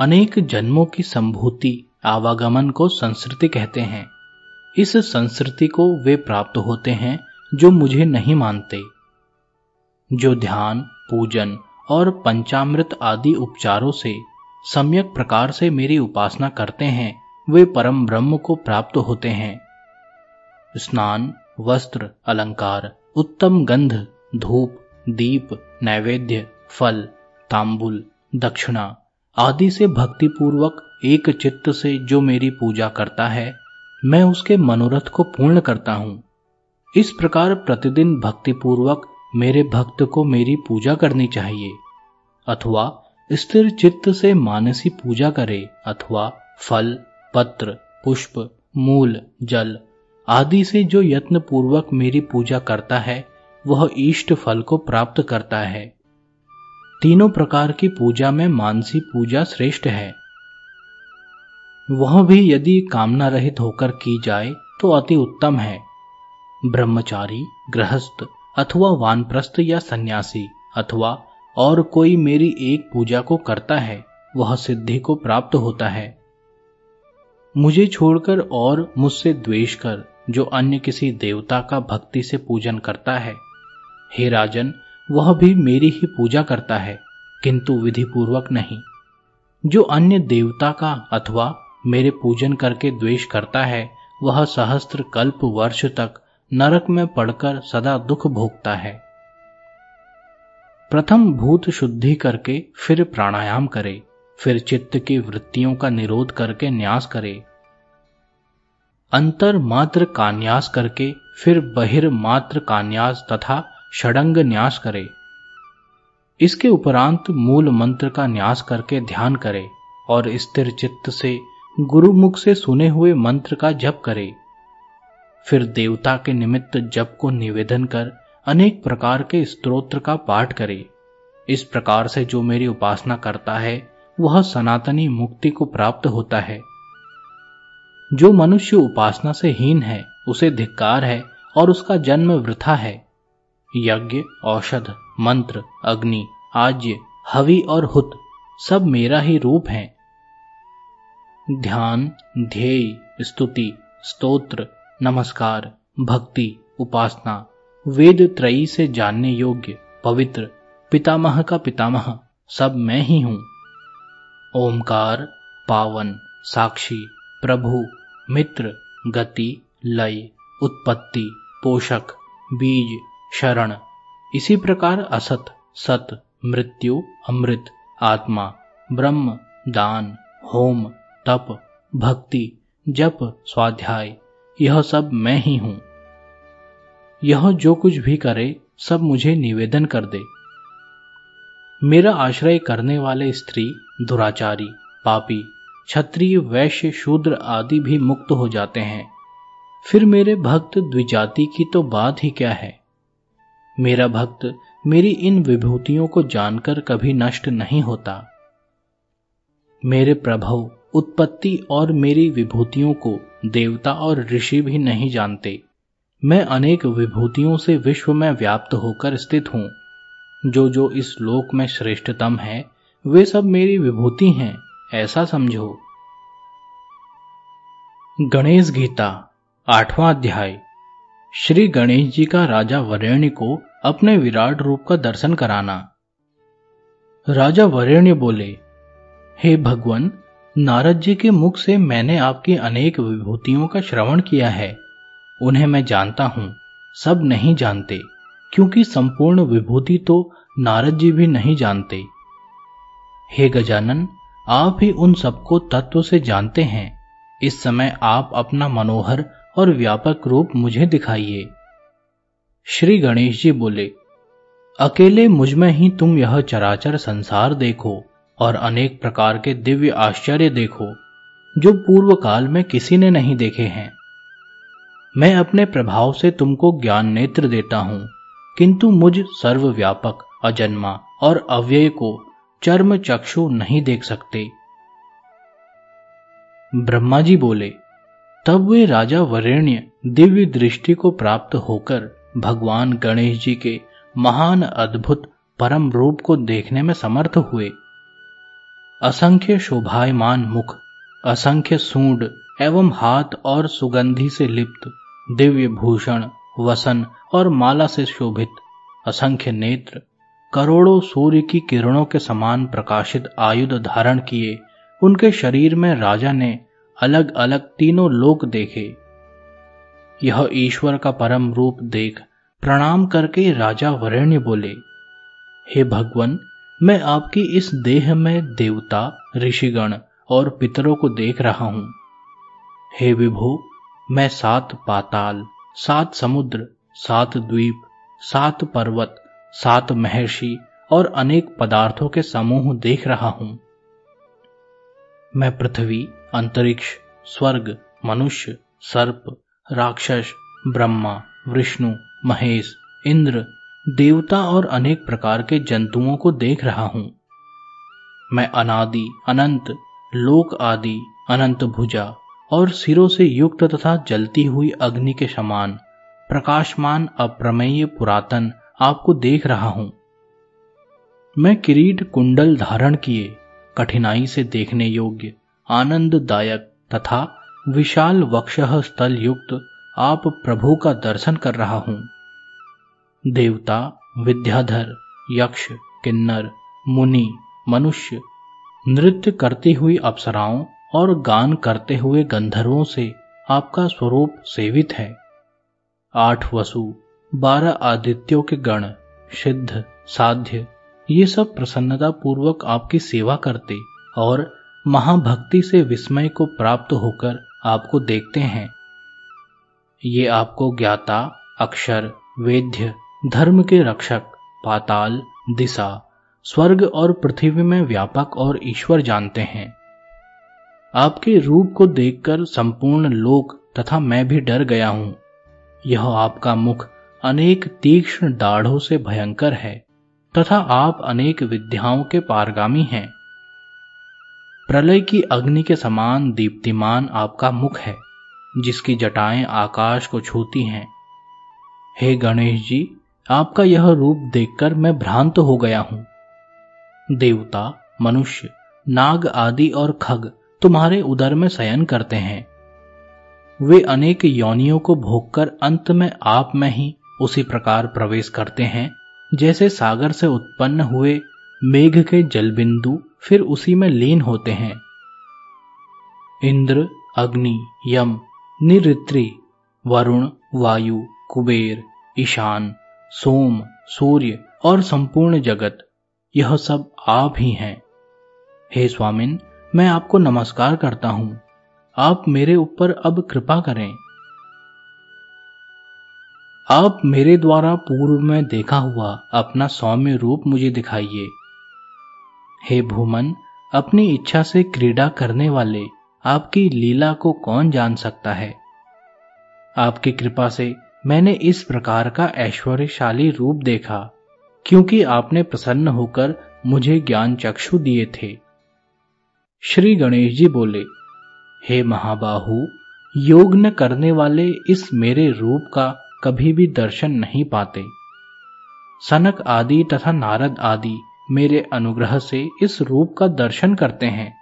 अनेक जन्मों की संभूति, आवागमन को संस्कृति कहते हैं। इस संस्कृति को वे प्राप्त होते हैं, जो मुझे नहीं मानते। जो ध्यान, पूजन और पंचामृत आदि उपचारों से सम्यक प्रकार से मेरी उपासना करते हैं, वे परम ब्रह्म को प्राप्त होते हैं। स्नान, वस्त्र, अलंकार, उत्तम गंध, धूप, दीप, नैवेद्य, फल, तांबुल, दक्षिणा आदि से भक्तिपूर्वक एक चित्त से जो मेरी पूजा करता है, मैं उसके मनोरथ को पूर्ण करता हूँ। इस प्रकार प्रतिदिन भक्तिपूर्वक मेरे भक्त को मेरी पूजा करनी चाहिए। अथवा स्थिर चित्त से मानसी पूजा करे, अथवा फल, पत्र, पुष्प, मूल, जल आदि से जो यत्न पूर्वक मेरी पूजा करता है, वह इष्ट फल को प्राप्त करता है। तीनों प्रकार की पूजा में मानसी पूजा श्रेष्ठ है। वह भी यदि कामना रहित होकर की जाए तो अति उत्तम है। ब्रह्मचारी, गृहस्थ अथवा वानप्रस्थ या सन्यासी, अथवा और कोई मेरी एक पूजा को करता है, वह सिद्धि को प्राप्त होता है। मुझे छोड़कर और मुझसे द्वेष कर, जो अन्य किसी देवता का भक्ति से पूजन करता है। हे राजन, वह भी मेरी ही पूजा करता है, किंतु विधि पूर्वक नहीं। जो अन्य देवता का अथवा मेरे पूजन करके द्वेष करता है, वह सहस्त्र कल्प वर्ष तक नरक में पड़कर सदा दुख भोगता है। प्रथम भूत शुद्धि करके फिर प्राणायाम करे, फिर चित्त की वृत्तियों का निरोध करके न्यास करे। अंतर मात्र का न्यास करके फिर बहिर मात्र का न्यास तथा षडंग न्यास करे। इसके उपरांत मूल मंत्र का न्यास करके ध्यान करे और स्थिर चित्त से गुरुमुख से सुने हुए मंत्र का जप करे। फिर देवता के निमित्त जप को निवेदन कर अनेक प्रकार के स्तोत्र का पाठ करे। इस प्रकार से जो मेरी उपासना करता है, वह सनातनी मुक्ति को प्राप्त होता है। जो मनुष्य उपासना से हीन है, उसे धिक्कार है और उसका जन्म वृथा है। यज्ञ, औषध, मंत्र, अग्नि आज्य हवि और हुत, सब मेरा ही रूप है। ध्यान, ध्येय, स्तुति, स्तोत्र, नमस्कार, भक्ति, उपासना वेद त्रयी से जानने योग्य, पवित्र, पितामह का पितामह, सब मैं ही हूँ। ओमकार पावन, साक्षी, प्रभु, मित्र, गति, लय, उत्पत्ति, पोषक, बीज, शरण। इसी प्रकार असत, सत, मृत्यु, अमृत, आत्मा, ब्रह्म, दान, होम, तप, भक्ति, जप, स्वाध्याय, यह सब मैं ही हूँ। यह जो कुछ भी करे, सब मुझे निवेदन कर दे। मेरा आश्रय करने वाले स्त्री, दुराचारी, पापी, क्षत्रिय, वैश्य, शूद्र आदि भी मुक्त हो जाते हैं। फिर मेरे भक्त द्विजाति की तो बात ही क्या है? मेरा भक्त मेरी इन विभूतियों को जानकर कभी नष्ट नहीं होता। मेरे प्रभव उत्पत्ति और मेरी विभूतियों को देवता और ऋषि भी नहीं जानते। मैं अनेक विभूतियों से विश्व में व्याप्त होकर स्थित हूँ। जो जो इस लोक में श्रेष्ठतम है, वे सब मेरी विभूति हैं, ऐसा समझो। गणेश गीता, आठवां अध्याय। श्री गणेश जी का राजा वरेण्य को अपने विराट रूप का दर्शन कराना। राजा वरेण्य बोले, हे भगवान, नारद जी के मुख से मैंने आपकी अनेक विभूतियों का श्रवण किया है। उन्हें मैं जानता हूँ। सब नहीं जानते, क्योंकि संपूर्ण विभूति तो नारद जी भी नहीं जानते। हे गजानन, आप ही उन सबको तत्व से जानते हैं। इस समय आप अपना मनोहर और व्यापक रूप मुझे दिखाइए। श्री गणेश जी बोले, अकेले मुझमें ही तुम यह चराचर संसार देखो और अनेक प्रकार के दिव्य आश्चर्य देखो, जो पूर्व काल में किसी ने नहीं देखे हैं। मैं अपने प्रभाव से तुमको ज्ञान नेत्र देता हूँ। किंतु मुझ सर्वव्यापक, अजन्मा और अव्यय को चर्म चक्षु नहीं देख सकते। ब्रह्मा जी बोले, तब वे राजा वरेण्य दिव्य दृष्टि को प्राप्त होकर भगवान गणेश जी के महान अद्भुत परम रूप को देखने में समर्थ हुए। असंख्य शोभायमान मुख, असंख्य सूंड एवं हाथ और सुगंधि से लिप्त दिव्य भूषण, वसन और माला से शोभित असंख्य नेत्र करोड़ों सूर्य की किरणों के समान प्रकाशित आयुध धारण किए। उनके शरीर में राजा ने अलग अलग तीनों लोक देखे। यह ईश्वर का परम रूप देख प्रणाम करके राजा वरेण्य बोले, हे भगवान, मैं आपकी इस देह में देवता, ऋषिगण और पितरों को देख रहा हूँ। हे विभो मैं सात पाताल, सात समुद्र, सात द्वीप, सात पर्वत, सात महर्षि और अनेक पदार्थों के समूह देख रहा हूँ। मैं पृथ्वी, अंतरिक्ष, स्वर्ग, मनुष्य, सर्प, राक्षस, ब्रह्मा, विष्णु, महेश, इंद्र, देवता और अनेक प्रकार के जंतुओं को देख रहा हूँ। मैं अनादि, अनंत, लोक आदि, अनंत भुजा और सिरों से युक्त तथा जलती हुई अग्नि के समान, प्रकाशमान, अप्रमेय, पुरातन, आपको देख रहा हूँ। मैं किरीट कुंडल धारण किए, कठिनाई से देखने योग्य, आनंददायक तथा विशाल वक्ष स्थल युक्त आप प्रभु का दर्शन कर रहा हूँ। देवता, विद्याधर, यक्ष, किन्नर, मुनि, मनुष्य, नृत्य करती हुई अप्सराओं और गान करते हुए गंधर्वों से आपका स्वरूप सेवित है। आठ वसु, बारह आदित्यों के गण, सिद्ध, साध्य, ये सब प्रसन्नता पूर्वक आपकी सेवा करते और महाभक्ति से विस्मय को प्राप्त होकर आपको देखते हैं। ये आपको ज्ञाता, अक्षर, वेद्य, धर्म के रक्षक, पाताल, दिशा, स्वर्ग और पृथ्वी में व्यापक और ईश्वर जानते हैं। आपके रूप को देखकर संपूर्ण लोक तथा मैं भी डर गया हूँ। यह आपका मुख अनेक तीक्ष्ण दाढ़ों से भयंकर है, तथा आप अनेक विद्याओं के पारगामी हैं। प्रलय की अग्नि के समान दीप्तिमान आपका मुख है, जिसकी जटाएँ आकाश को छूती हैं। हे गणेश जी, आपका यह रूप देखकर मैं भ्रांत हो गया हूँ। देवता, मनुष्य, नाग आदि और खग तुम्हारे उदर में शयन करते हैं। वे अनेक योनियों को भोगकर अंत में आप में ही उसी प्रकार प्रवेश करते हैं। जैसे सागर से उत्पन्न हुए मेघ के जल बिंदु फिर उसी में लीन होते हैं। इंद्र, अग्नि, यम, निरित्री, वरुण, वायु, कुबेर, ईशान, सोम, सूर्य और संपूर्ण जगत, यह सब आप ही हैं। हे स्वामिन मैं आपको नमस्कार करता हूँ। आप मेरे ऊपर अब कृपा करें। आप मेरे द्वारा पूर्व में देखा हुआ अपना सौम्य रूप मुझे दिखाइए। हे भूमन, अपनी इच्छा से क्रीड़ा करने वाले आपकी लीला को कौन जान सकता है? आपकी कृपा से मैंने इस प्रकार का ऐश्वर्यशाली रूप देखा, क्योंकि आपने प्रसन्न होकर मुझे ज्ञान चक्षु दिए थे। श्री गणेश जी बोले, हे महाबाहु, योग न करने वाले इस मेरे रूप का कभी भी दर्शन नहीं पाते। सनक आदि तथा नारद आदि मेरे अनुग्रह से इस रूप का दर्शन करते हैं।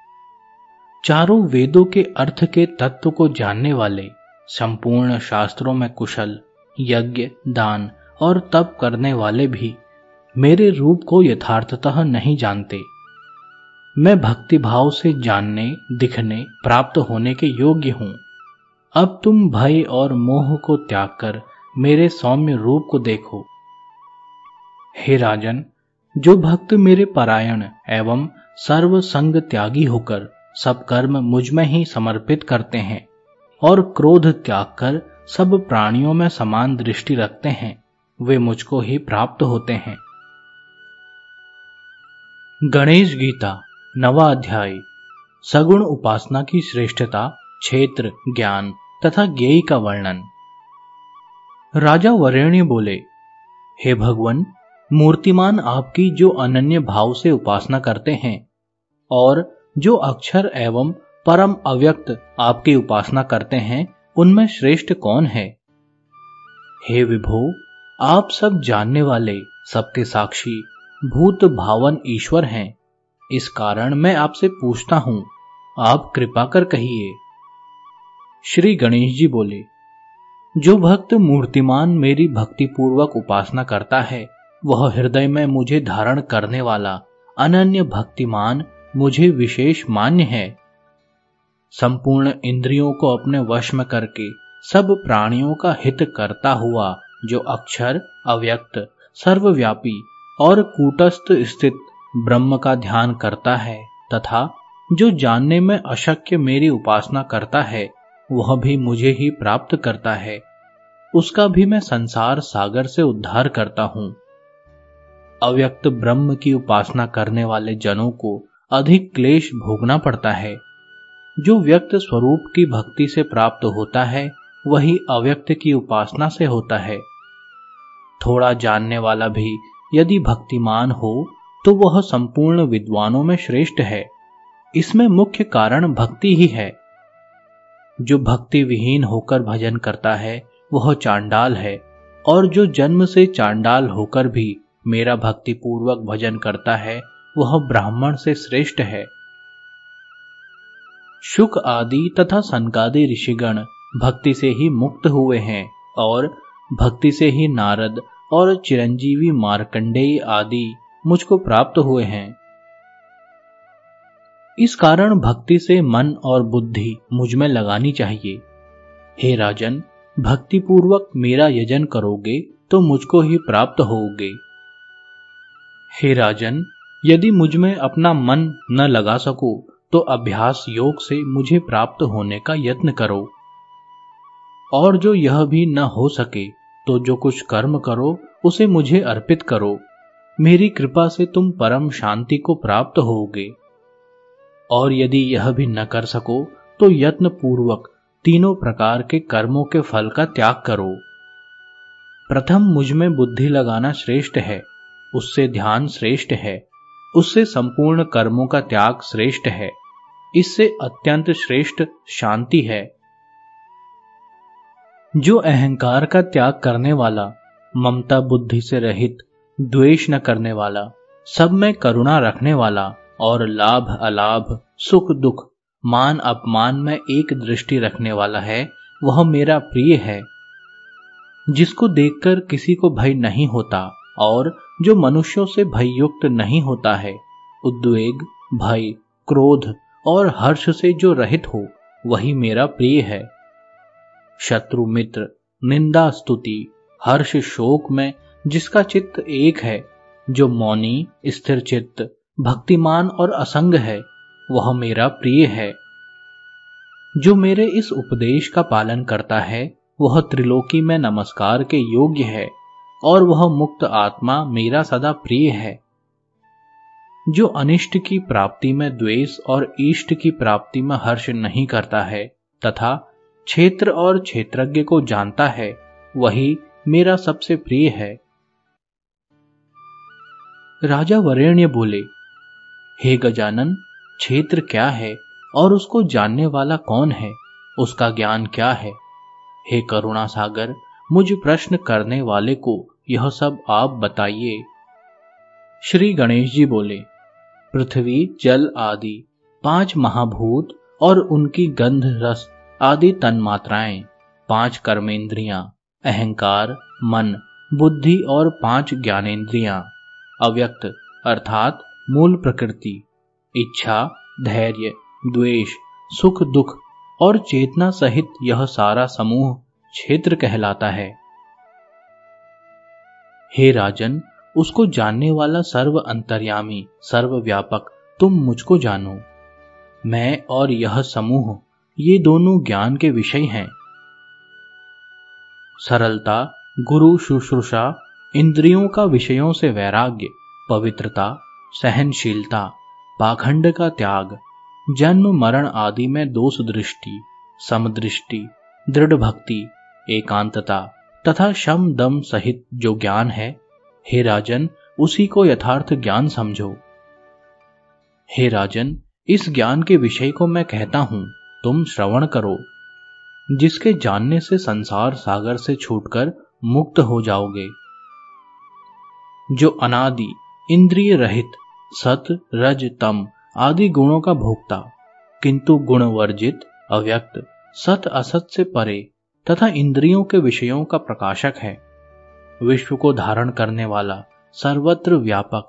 चारों वेदों के अर्थ के तत्व को जानने वाले, संपूर्ण शास्त्रों में कुशल, यज्ञ, दान और तप करने वाले भी मेरे रूप को यथार्थतः नहीं जानते। मैं भक्ति भाव से जानने, दिखने, प्राप्त होने के योग्य हूँ। अब तुम भय और मोह को त्याग कर मेरे सौम्य रूप को देखो। हे राजन, जो भक्त मेरे परायण एवं सर्व संग त्यागी होकर सब कर्म मुझमें ही समर्पित करते हैं और क्रोध त्याग कर सब प्राणियों में समान दृष्टि रखते हैं, वे मुझको ही प्राप्त होते हैं। गणेश गीता नवा अध्याय सगुण उपासना की श्रेष्ठता, क्षेत्र, ज्ञान तथा ज्ञेय का वर्णन। राजा वरेण्य बोले, हे भगवान, मूर्तिमान आपकी जो अनन्य भाव से उपासना करते हैं और जो अक्षर एवं परम अव्यक्त आपकी उपासना करते हैं, उनमें श्रेष्ठ कौन है? हे विभो, आप सब जानने वाले सबके साक्षी भूत भावन ईश्वर हैं। इस कारण मैं आपसे पूछता हूँ, आप कृपा कर कहिए। श्री गणेश जी बोले, जो भक्त मूर्तिमान मेरी भक्ति पूर्वक उपासना करता है, वह हृदय में मुझे धारण करने वाला अनन्य भक्तिमान मुझे विशेष मान्य है। संपूर्ण इंद्रियों को अपने वश में करके सब प्राणियों का हित करता हुआ जो अक्षर, अव्यक्त, सर्वव्यापी और कूटस्थ स्थित ब्रह्म का ध्यान करता है तथा जो जानने में अशक्य मेरी उपासना करता है, वह भी मुझे ही प्राप्त करता है। उसका भी मैं संसार सागर से उद्धार करता हूँ। अव्यक्त ब्रह्म की उपासना करने वाले जनों को अधिक क्लेश भोगना पड़ता है। जो व्यक्त स्वरूप की भक्ति से प्राप्त होता है, वही अव्यक्त की उपासना से होता है। थोड़ा जानने वाला भी यदि भक्तिमान हो तो वह संपूर्ण विद्वानों में श्रेष्ठ है। इसमें मुख्य कारण भक्ति ही है। जो भक्ति विहीन होकर भजन करता है, वह चांडाल है, और जो जन्म से चांडाल होकर भी मेरा भक्ति पूर्वक भजन करता है, वह ब्राह्मण से श्रेष्ठ है। शुक आदि तथा सनकादि ऋषिगण भक्ति से ही मुक्त हुए हैं, और भक्ति से ही नारद और चिरंजीवी मार्कंडेय आदि मुझको प्राप्त हुए हैं। इस कारण भक्ति से मन और बुद्धि मुझमें लगानी चाहिए। हे राजन भक्ति पूर्वक मेरा यजन करोगे तो मुझको ही प्राप्त होगे। हे राजन, यदि मुझमें अपना मन न लगा सको तो अभ्यास योग से मुझे प्राप्त होने का यत्न करो। और जो यह भी न हो सके तो जो कुछ कर्म करो, उसे मुझे अर्पित करो। मेरी कृपा से तुम परम शांति को प्राप्त होगे। और यदि यह भी न कर सको तो यत्न पूर्वक तीनों प्रकार के कर्मों के फल का त्याग करो। प्रथम, मुझमें बुद्धि लगाना श्रेष्ठ है। उससे ध्यान श्रेष्ठ है। उससे संपूर्ण कर्मों का त्याग श्रेष्ठ है। इससे अत्यंत श्रेष्ठ शांति है। जो अहंकार का त्याग करने वाला ममता बुद्धि से रहित द्वेष न करने वाला, सब में करुणा रखने वाला और लाभ अलाभ, सुख दुख, मान अपमान में एक दृष्टि रखने वाला है, वह मेरा प्रिय है। जिसको देखकर किसी को भय नहीं होता और जो मनुष्यों से भययुक्त नहीं होता है, उद्वेग, भय, क्रोध और हर्ष से जो रहित हो, वही मेरा प्रिय है। शत्रु मित्र, निंदा स्तुति, हर्ष शोक में जिसका चित्त एक है, जो मौनी, स्थिर चित्त, भक्तिमान और असंग है, वह मेरा प्रिय है। जो मेरे इस उपदेश का पालन करता है, वह त्रिलोकी में नमस्कार के योग्य है, और वह मुक्त आत्मा मेरा सदा प्रिय है। जो अनिष्ट की प्राप्ति में द्वेष और इष्ट की प्राप्ति में हर्ष नहीं करता है, तथा क्षेत्र और क्षेत्रज्ञ को जानता है, वही मेरा सबसे प्रिय है। राजा वरेण्य बोले, हे गजानन, क्षेत्र क्या है और उसको जानने वाला कौन है? उसका ज्ञान क्या है? हे करुणा सागर, मुझ प्रश्न करने वाले को यह सब आप बताइए। श्री गणेश जी बोले, पृथ्वी, जल आदि, पाँच महाभूत और उनकी गंध रस आदि तन्मात्राएँ, पाँच कर्मेंद्रियाँ, अहंकार, मन, बुद्धि और पाँच ज्ञानेन्द्रियाँ अव्यक्त, अर्थात मूल प्रकृति, इच्छा, धैर्य, द्वेष, सुख, दुख और चेतना सहित यह सारा समूह क्षेत्र कहलाता है। हे राजन, उसको जानने वाला सर्व अंतर्यामी सर्वव्यापक तुम मुझको जानो। मैं और यह समूह, ये दोनों ज्ञान के विषय हैं। सरलता, गुरु शुश्रूषा इंद्रियों का विषयों से वैराग्य, पवित्रता, सहनशीलता, पाखंड का त्याग, जन्म, मरण आदि में दोष दृष्टि, समदृष्टि, दृढ़ भक्ति, एकांतता तथा शम दम सहित जो ज्ञान है, हे राजन, उसी को यथार्थ ज्ञान समझो। हे राजन, इस ज्ञान के विषय को मैं कहता हूँ, तुम श्रवण करो। जिसके जानने से संसार सागर से छूटकर मुक्त हो जाओगे। जो अनादि इंद्रिय रहित सत, रज, तम आदि गुणों का भोक्ता, किंतु गुण वर्जित अव्यक्त, सत असत से परे तथा इंद्रियों के विषयों का प्रकाशक है। विश्व को धारण करने वाला सर्वत्र व्यापक,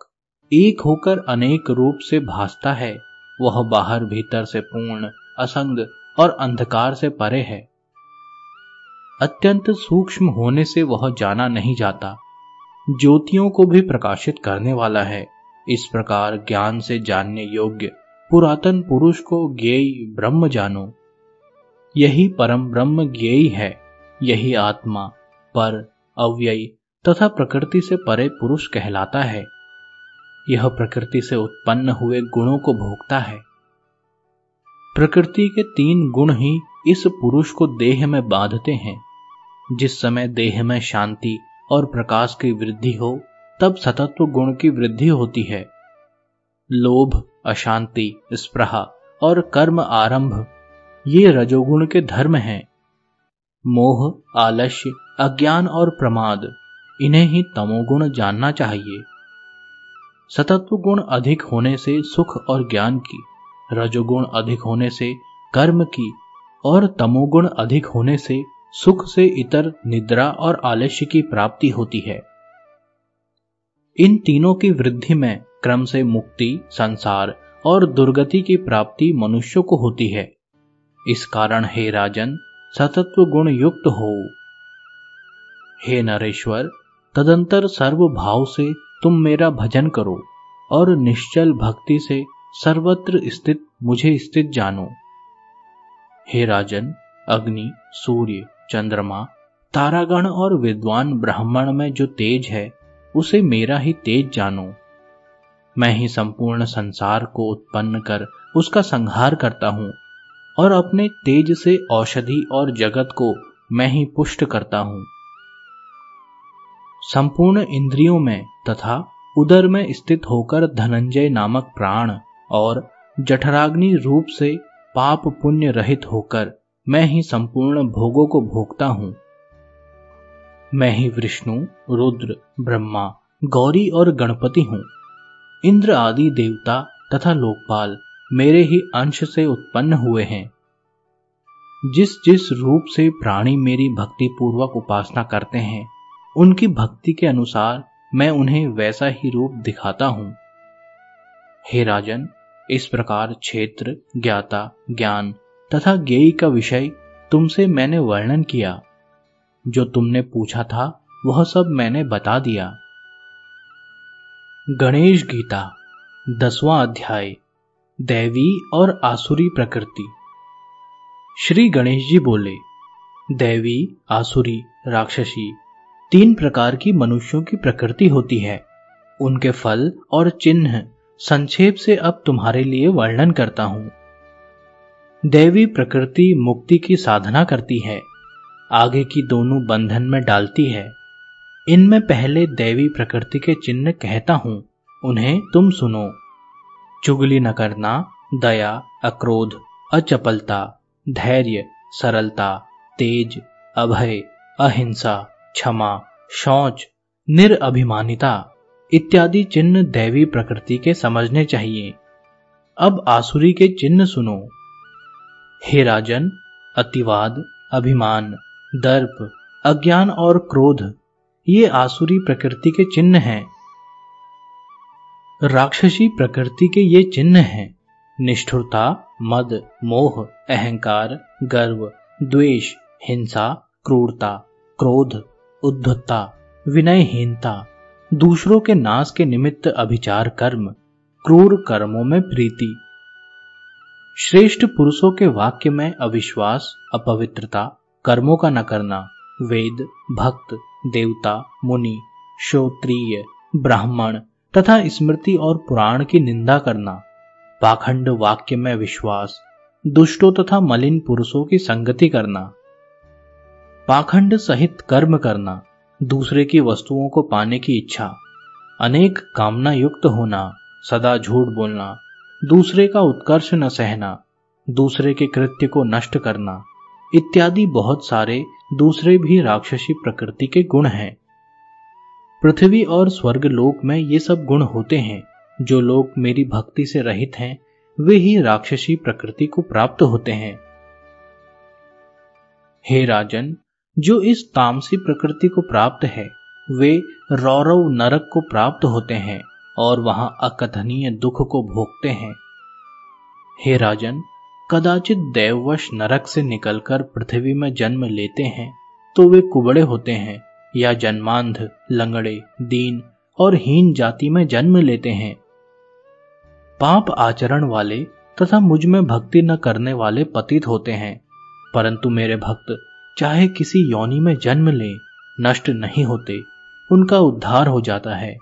एक होकर अनेक रूप से भासता है, वह बाहर भीतर से पूर्ण, असंग और अंधकार से परे है। अत्यंत सूक्ष्म होने से वह जाना नहीं जाता ज्योतियों को भी प्रकाशित करने वाला है। इस प्रकार ज्ञान से जानने योग्य पुरातन पुरुष को ज्ञेय ब्रह्म जानो। यही परम ब्रह्म ज्ञेय है। यही आत्मा पर, अव्ययी तथा प्रकृति से परे पुरुष कहलाता है। यह प्रकृति से उत्पन्न हुए गुणों को भोगता है। प्रकृति के तीन गुण ही इस पुरुष को देह में बांधते हैं। जिस समय देह में शांति और प्रकाश की वृद्धि हो, तब सतत्व गुण की वृद्धि होती है। लोभ, अशांति, स्प्रहा और कर्म आरंभ, ये रजोगुण के धर्म हैं। मोह, आलस्य, अज्ञान और प्रमाद, इन्हें ही तमोगुण जानना चाहिए। सतत्व गुण अधिक होने से सुख और ज्ञान की, रजोगुण अधिक होने से कर्म की और तमोगुण अधिक होने से सुख से इतर निद्रा और आलस्य की प्राप्ति होती है। इन तीनों की वृद्धि में क्रम से मुक्ति, संसार और दुर्गति की प्राप्ति मनुष्य को होती है। इस कारण हे राजन, सतत्व गुण युक्त हो। हे नरेश्वर, तदंतर सर्व भाव से तुम मेरा भजन करो और निश्चल भक्ति से सर्वत्र स्थित मुझे स्थित जानो। हे राजन, अग्नि, सूर्य चंद्रमा, तारागण और विद्वान ब्राह्मण में जो तेज है, उसे मेरा ही तेज जानो। मैं ही संपूर्ण संसार को उत्पन्न कर उसका संहार करता हूँ और अपने तेज से औषधि और जगत को मैं ही पुष्ट करता हूँ। संपूर्ण इंद्रियों में तथा उदर में स्थित होकर धनंजय नामक प्राण और जठराग्नि रूप से पाप पुण्य रहित होकर मैं ही संपूर्ण भोगों को भोगता हूँ। मैं ही विष्णु, रुद्र, ब्रह्मा, गौरी और गणपति हूँ। इंद्र आदि देवता तथा लोकपाल मेरे ही अंश से उत्पन्न हुए हैं। जिस जिस रूप से प्राणी मेरी भक्ति पूर्वक उपासना करते हैं, उनकी भक्ति के अनुसार मैं उन्हें वैसा ही रूप दिखाता हूँ। हे राजन, इस प्रकार क्षेत्र, ज्ञाता, ज्ञान तथा ज्ञेय का विषय तुमसे मैंने वर्णन किया। जो तुमने पूछा था, वह सब मैंने बता दिया। गणेश गीता, दसवां अध्याय, दैवी और आसुरी प्रकृति। श्री गणेश जी बोले, दैवी, आसुरी, राक्षसी, तीन प्रकार की मनुष्यों की प्रकृति होती है। उनके फल और चिन्ह संक्षेप से अब तुम्हारे लिए वर्णन करता हूँ। दैवी प्रकृति मुक्ति की साधना करती है, आगे की दोनों बंधन में डालती है। इनमें पहले दैवी प्रकृति के चिन्ह कहता हूँ, उन्हें तुम सुनो। चुगली न करना, दया, अक्रोध, अचपलता, धैर्य, सरलता, तेज, अभय, अहिंसा, क्षमा, शौच निरअभिमानिता इत्यादि चिन्ह दैवी प्रकृति के समझने चाहिए। अब आसुरी के चिन्ह सुनो। हे राजन, अतिवाद, अभिमान, दर्प, अज्ञान और क्रोध, ये आसुरी प्रकृति के चिन्ह हैं। राक्षसी प्रकृति के ये चिन्ह हैं। निष्ठुरता, मद, मोह, अहंकार, गर्व, द्वेष, हिंसा, क्रूरता, क्रोध, उद्धता, विनयहीनता, दूसरों के नाश के निमित्त अभिचार कर्म, क्रूर कर्मों में प्रीति श्रेष्ठ पुरुषों के वाक्य में अविश्वास, अपवित्रता, कर्मों का न करना, वेद, भक्त, देवता, मुनि श्रोत्रिय ब्राह्मण तथा स्मृति और पुराण की निंदा करना, पाखंड वाक्य में विश्वास, दुष्टों तथा मलिन पुरुषों की संगति करना, पाखंड सहित कर्म करना, दूसरे की वस्तुओं को पाने की इच्छा, अनेक कामना युक्त होना, सदा झूठ बोलना दूसरे का उत्कर्ष न सहना, दूसरे के कृत्य को नष्ट करना, इत्यादि बहुत सारे दूसरे भी राक्षसी प्रकृति के गुण हैं। पृथ्वी और स्वर्ग लोक में ये सब गुण होते हैं, जो लोग मेरी भक्ति से रहित हैं, वे ही राक्षसी प्रकृति को प्राप्त होते हैं। हे राजन, जो इस तामसी प्रकृति को प्राप्त है, वे रौरव नरक को प्राप्त होते हैं। और वहाँ अकथनीय दुख को भोगते हैं। हे राजन, कदाचित देववश नरक से निकलकर पृथ्वी में जन्म लेते हैं तो वे कुबड़े होते हैं, या जन्मांध, लंगड़े, दीन और हीन जाति में जन्म लेते हैं। पाप आचरण वाले तथा मुझमें भक्ति न करने वाले पतित होते हैं, परंतु मेरे भक्त चाहे किसी योनि में जन्म ले, नष्ट नहीं होते, उनका उद्धार हो जाता है।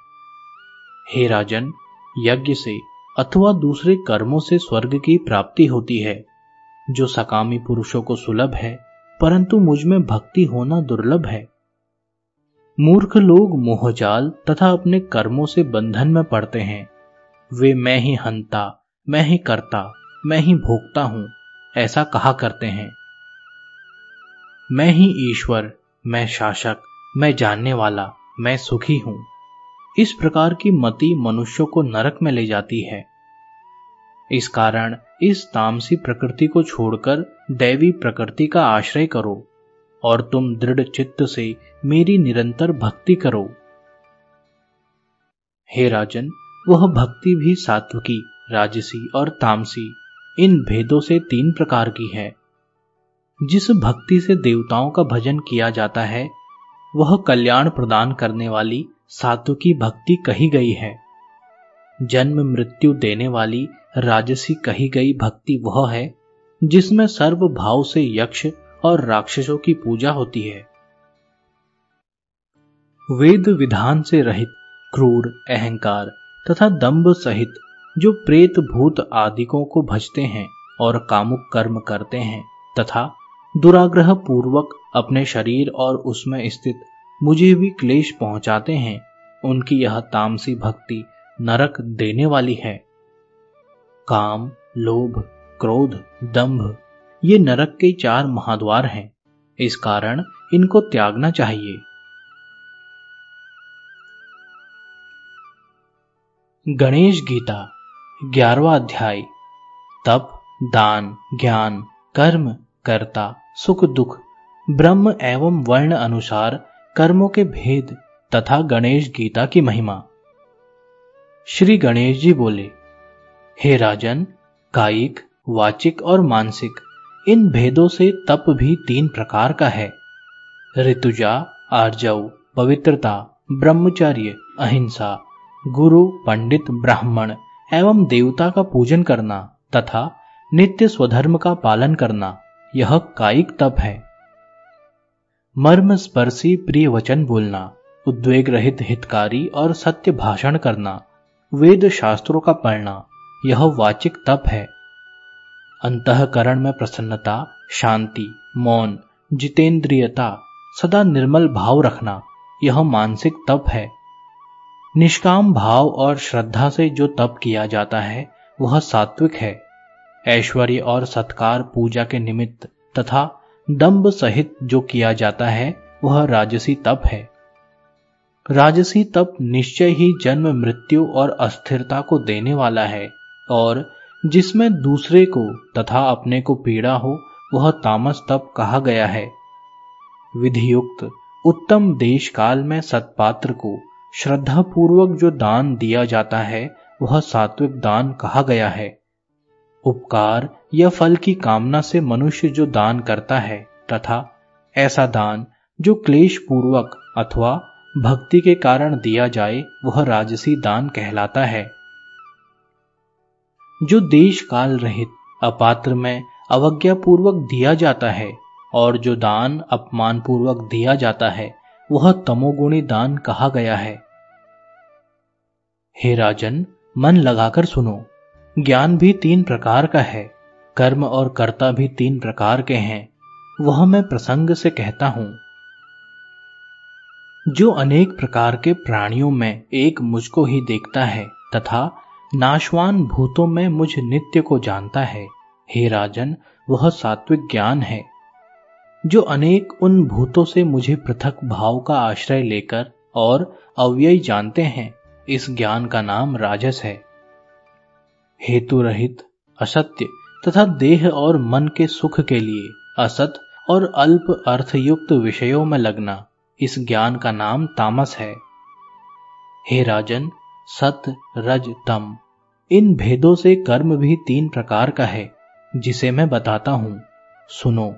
हे राजन, यज्ञ से अथवा दूसरे कर्मों से स्वर्ग की प्राप्ति होती है। जो सकामी पुरुषों को सुलभ है, परंतु मुझमें भक्ति होना दुर्लभ है। मूर्ख लोग मोहजाल तथा अपने कर्मों से बंधन में पड़ते हैं। वे मैं ही हंता, मैं ही करता, मैं ही भोगता हूँ, ऐसा कहा करते हैं। मैं ही ईश्वर, मैं शासक, मैं जानने वाला, मैं सुखी हूँ। इस प्रकार की मति मनुष्यों को नरक में ले जाती है। इस कारण इस तामसी प्रकृति को छोड़कर दैवी प्रकृति का आश्रय करो और तुम दृढ़ चित्त से मेरी निरंतर भक्ति करो। हे राजन, वह भक्ति भी सात्विकी, राजसी और तामसी, इन भेदों से तीन प्रकार की है। जिस भक्ति से देवताओं का भजन किया जाता है, वह कल्याण प्रदान करने वाली सात्विकी भक्ति कही गई है। जन्म मृत्यु देने वाली राजसी कही गई भक्ति वह है, जिसमें सर्व भाव से यक्ष और राक्षसों की पूजा होती है। वेद विधान से रहित क्रूर, अहंकार तथा दंभ सहित जो प्रेत भूत आदिकों को भजते हैं और कामुक कर्म करते हैं तथा दुराग्रह पूर्वक अपने शरीर और उसमें स्थित मुझे भी क्लेश पहुंचाते हैं। उनकी यह तामसी भक्ति नरक देने वाली है। काम, लोभ, क्रोध, दंभ, ये नरक के चार महाद्वार हैं। इस कारण इनको त्यागना चाहिए। गणेश गीता, ग्यारहवा अध्याय। तप, दान, ज्ञान, कर्म, कर्ता, सुख दुख, ब्रह्म एवं वर्ण अनुसार कर्मों के भेद तथा गणेश गीता की महिमा। श्री गणेश जी बोले, हे राजन, कायिक, वाचिक और मानसिक, इन भेदों से तप भी तीन प्रकार का है। ऋतुजा, आर्जव, पवित्रता, ब्रह्मचर्य, अहिंसा, गुरु, पंडित, ब्राह्मण एवं देवता का पूजन करना तथा नित्य स्वधर्म का पालन करना, यह कायिक तप है। मर्म स्पर्शी प्रिय वचन बोलना उद्वेग रहित हितकारी और सत्य भाषण करना वेद शास्त्रों का पढ़ना, यह वाचिक तप है। अंतकरण में प्रसन्नता, शांति, मौन, जितेंद्रियता, सदा निर्मल भाव रखना, यह मानसिक तप है। निष्काम भाव और श्रद्धा से जो तप किया जाता है, वह सात्विक है। ऐश्वर्य और सत्कार पूजा के निमित्त तथा दम्ब सहित जो किया जाता है, वह राजसी तप है। राजसी तप निश्चय ही जन्म, मृत्यु और अस्थिरता को देने वाला है और जिसमें दूसरे को तथा अपने को पीड़ा हो, वह तामस तप कहा गया है। विधियुक्त, उत्तम देश काल में सत्पात्र को श्रद्धा पूर्वक जो दान दिया जाता है, वह सात्विक दान कहा गया है। उपकार या फल की कामना से मनुष्य जो दान करता है, तथा ऐसा दान जो क्लेश पूर्वक अथवा भक्ति के कारण दिया जाए, वह राजसी दान कहलाता है। जो देश काल रहित अपात्र में अवज्ञा पूर्वक दिया जाता है, और जो दान अपमान पूर्वक दिया जाता है, वह तमोगुणी दान कहा गया है। हे राजन, मन लगाकर सुनो। ज्ञान भी तीन प्रकार का है, कर्म और कर्ता भी तीन प्रकार के हैं, वह मैं प्रसंग से कहता हूँ। जो अनेक प्रकार के प्राणियों में एक मुझको ही देखता है तथा नाशवान भूतों में मुझ नित्य को जानता है, हे राजन, वह सात्विक ज्ञान है। जो अनेक उन भूतों से मुझे पृथक भाव का आश्रय लेकर और अव्यय जानते हैं, इस ज्ञान का नाम राजस है। हेतु रहित, असत्य तथा देह और मन के सुख के लिए असत और अल्प अर्थयुक्त विषयों में लगना, इस ज्ञान का नाम तामस है। हे राजन, सत, रज, तम, इन भेदों से कर्म भी तीन प्रकार का है, जिसे मैं बताता हूँ। सुनो,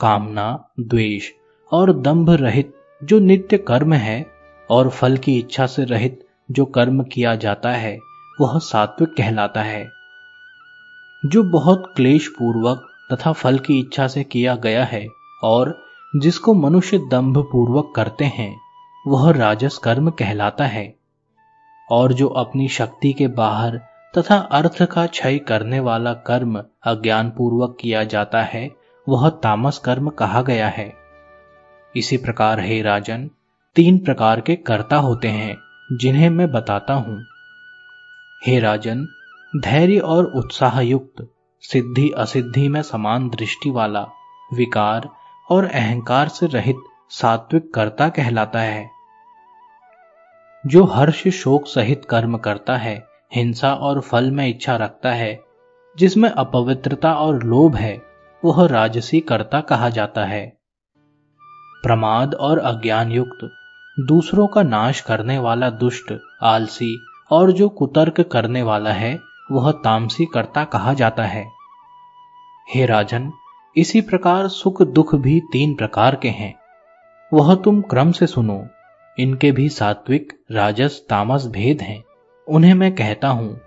कामना, द्वेष और दंभ रहित जो नित्य कर्म है और फल की इच्छा से रहित जो कर्म किया जाता है वह सात्विक कहलाता है। जो बहुत क्लेश पूर्वक तथा फल की इच्छा से किया गया है और जिसको मनुष्य दंभ पूर्वक करते हैं, वह राजस कर्म कहलाता है। और जो अपनी शक्ति के बाहर तथा अर्थ का क्षय करने वाला कर्म अज्ञान पूर्वक किया जाता है, वह तामस कर्म कहा गया है। इसी प्रकार हे राजन, तीन प्रकार के कर्ता होते हैं, जिन्हें मैं बताता हूँ। हे राजन, धैर्य और उत्साह युक्त सिद्धि असिद्धि में समान दृष्टि वाला, विकार और अहंकार से रहित सात्विक कर्ता कहलाता है। जो हर्ष शोक सहित कर्म करता है, हिंसा और फल में इच्छा रखता है, जिसमें अपवित्रता और लोभ है, वह राजसी कर्ता कहा जाता है। प्रमाद और अज्ञान युक्त दूसरों का नाश करने वाला दुष्ट, आलसी और जो कुतर्क करने वाला है, वह तामसी करता कहा जाता है। हे राजन, इसी प्रकार सुख दुख भी तीन प्रकार के हैं। वह तुम क्रम से सुनो, इनके भी सात्विक, राजस, तामस भेद हैं। उन्हें मैं कहता हूँ,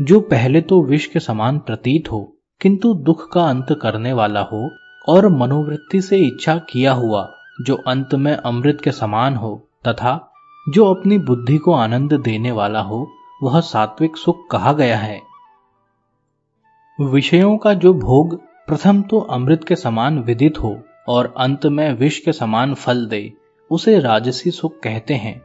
जो पहले तो विष के समान प्रतीत हो, किंतु दुख का अंत करने वाला हो, और मनोवृत्ति से इच्छा किया हुआ, जो अंत में अमृत के समान हो, तथा जो अपनी बुद्धि को आनंद देने वाला हो, वह सात्विक सुख कहा गया है। विषयों का जो भोग, प्रथम तो अमृत के समान विदित हो, और अंत में विष के समान फल दे, उसे राजसी सुख कहते हैं।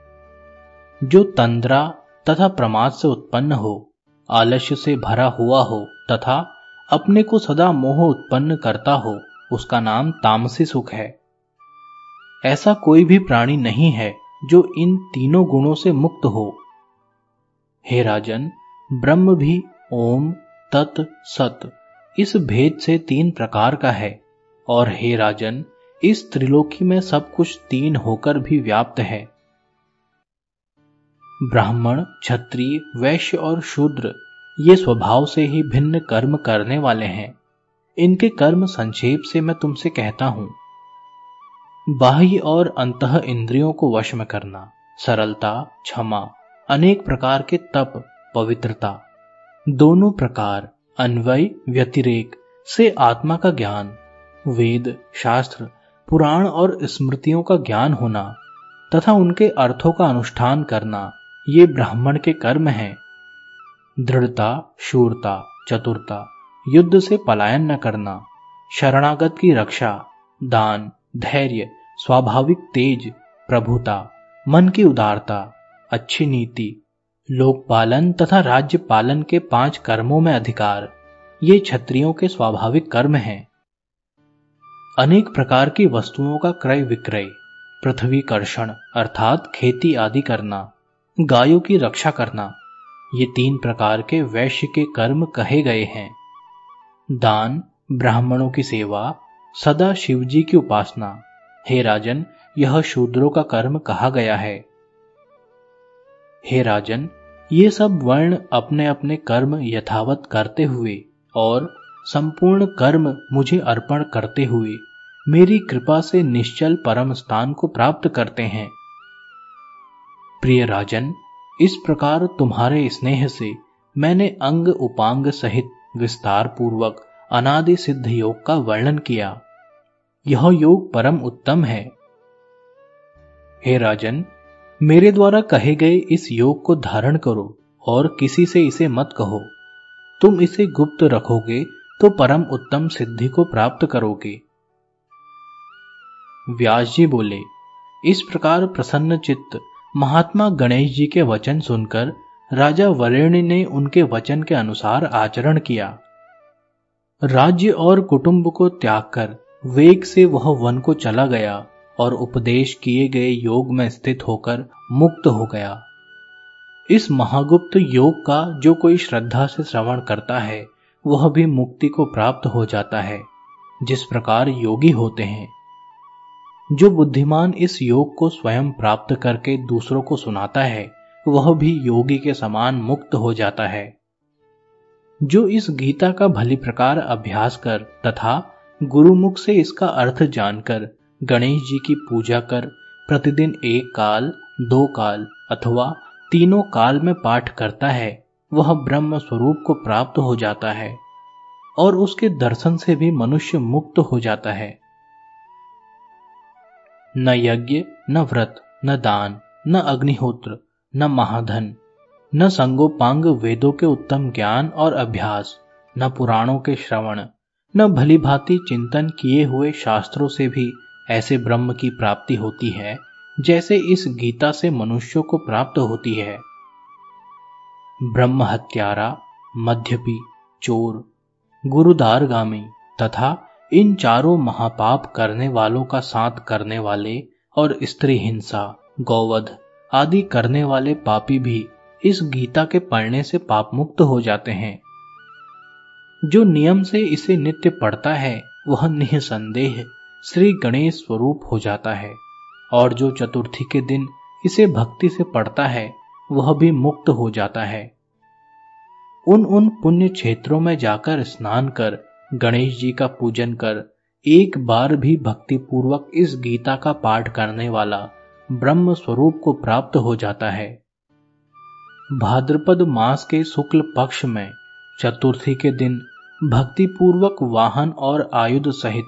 जो तंद्रा तथा प्रमाद से उत्पन्न हो, आलस्य से भरा हुआ हो, तथा अपने को सदा मोह उत्पन्न करता हो, उसका नाम तामसी सुख है। ऐसा कोई भी प्राणी नहीं है जो इन तीनों गुणों से मुक्त हो। हे राजन, ब्रह्म भी ओम, तत्, सत, इस भेद से तीन प्रकार का है। और हे राजन, इस त्रिलोकी में सब कुछ तीन होकर भी व्याप्त है। ब्राह्मण, क्षत्रिय, वैश्य और शूद्र, ये स्वभाव से ही भिन्न कर्म करने वाले हैं। इनके कर्म संक्षेप से मैं तुमसे कहता हूँ। बाह्य और अंत इंद्रियों को वश में करना, सरलता, क्षमा, अनेक प्रकार के तप, पवित्रता, दोनों प्रकार, अन्वय, व्यतिरेक से आत्मा का ज्ञान, वेद, शास्त्र, पुराण और स्मृतियों का ज्ञान होना, तथा उनके अर्थों का अनुष्ठान करना, ये ब्राह्मण के कर्म हैं। दृढ़ता, शूरता, चतुरता, युद्ध से पलायन न करना, शरणागत की रक्षा, दान धैर्य, स्वाभाविक तेज, प्रभुता, मन की उदारता, अच्छी नीति, लोकपालन तथा राज्य पालन के पाँच कर्मों में अधिकार, ये क्षत्रियों के स्वाभाविक कर्म हैं। अनेक प्रकार की वस्तुओं का क्रय विक्रय, पृथ्वी कर्षण, अर्थात खेती आदि करना, गायों की रक्षा करना, ये तीन प्रकार के वैश्य के कर्म कहे गए हैं। दान, ब्राह्मणों की सेवा सदा शिव जी की उपासना। हे राजन, यह शूद्रों का कर्म कहा गया है। हे राजन, ये सब वर्ण अपने अपने कर्म यथावत करते हुए और संपूर्ण कर्म मुझे अर्पण करते हुए मेरी कृपा से निश्चल परम स्थान को प्राप्त करते हैं। प्रिय राजन, इस प्रकार तुम्हारे स्नेह से मैंने अंग उपांग सहित विस्तार पूर्वक अनादि सिद्ध योग का वर्णन किया। यह योग परम उत्तम है। हे राजन, मेरे द्वारा कहे गए इस योग को धारण करो और किसी से इसे मत कहो। तुम इसे गुप्त रखोगे तो परम उत्तम सिद्धि को प्राप्त करोगे। व्यास जी बोले, इस प्रकार प्रसन्न चित्त महात्मा गणेश जी के वचन सुनकर राजा वरेण्य ने उनके वचन के अनुसार आचरण किया। राज्य और कुटुंब को त्याग कर वेग से वह वन को चला गया और उपदेश किए गए योग में स्थित होकर मुक्त हो गया। इस महागुप्त योग का जो कोई श्रद्धा से श्रवण करता है, वह भी मुक्ति को प्राप्त हो जाता है, जिस प्रकार योगी होते हैं। जो बुद्धिमान इस योग को स्वयं प्राप्त करके दूसरों को सुनाता है, वह भी योगी के समान मुक्त हो जाता है। जो इस गीता का भली प्रकार अभ्यास कर तथा गुरुमुख से इसका अर्थ जानकर गणेश जी की पूजा कर प्रतिदिन एक काल, दो काल अथवा तीनों काल में पाठ करता है, वह ब्रह्म स्वरूप को प्राप्त हो जाता है और उसके दर्शन से भी मनुष्य मुक्त हो जाता है। न यज्ञ, न व्रत, न दान, न अग्निहोत्र, न महाधन न संगोपांग वेदों के उत्तम ज्ञान और अभ्यास, न पुराणों के श्रवण, न भली भांति चिंतन किए हुए शास्त्रों से भी ऐसे ब्रह्म की प्राप्ति होती है, जैसे इस गीता से मनुष्यों को प्राप्त होती है। ब्रह्म हत्यारा मध्यपी चोर, गुरुदारगामी तथा इन चारों महापाप करने वालों का साथ करने वाले और स्त्री हिंसा, गौवध आदि करने वाले पापी भी इस गीता के पढ़ने से पाप मुक्त हो जाते हैं। जो नियम से इसे नित्य पढ़ता है, वह निसंदेह श्री गणेश स्वरूप हो जाता है। और जो चतुर्थी के दिन इसे भक्ति से पढ़ता है, वह भी मुक्त हो जाता है। उन उन पुण्य क्षेत्रों में जाकर स्नान कर, गणेश जी का पूजन कर, एक बार भी भक्ति पूर्वक इस गीता का पाठ करने वाला ब्रह्म स्वरूप को प्राप्त हो जाता है। भाद्रपद मास के शुक्ल पक्ष में चतुर्थी के दिन भक्ति पूर्वक वाहन और आयुध सहित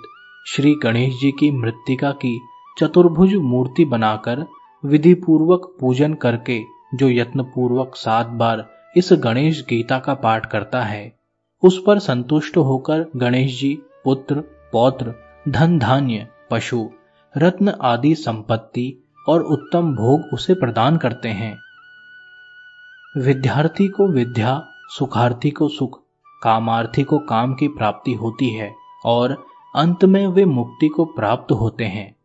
श्री गणेश जी की मृतिका की चतुर्भुज मूर्ति बनाकर विधि पूर्वक पूजन करके जो यत्न पूर्वक सात बार इस गणेश गीता का पाठ करता है, उस पर संतुष्ट होकर गणेश जी, पुत्र, पौत्र, धन धान्य, पशु, रत्न आदि संपत्ति और उत्तम भोग उसे प्रदान करते हैं। विद्यार्थी को विद्या, सुखार्थी को सुख, कामार्थी को काम की प्राप्ति होती है, और अंत में वे मुक्ति को प्राप्त होते हैं।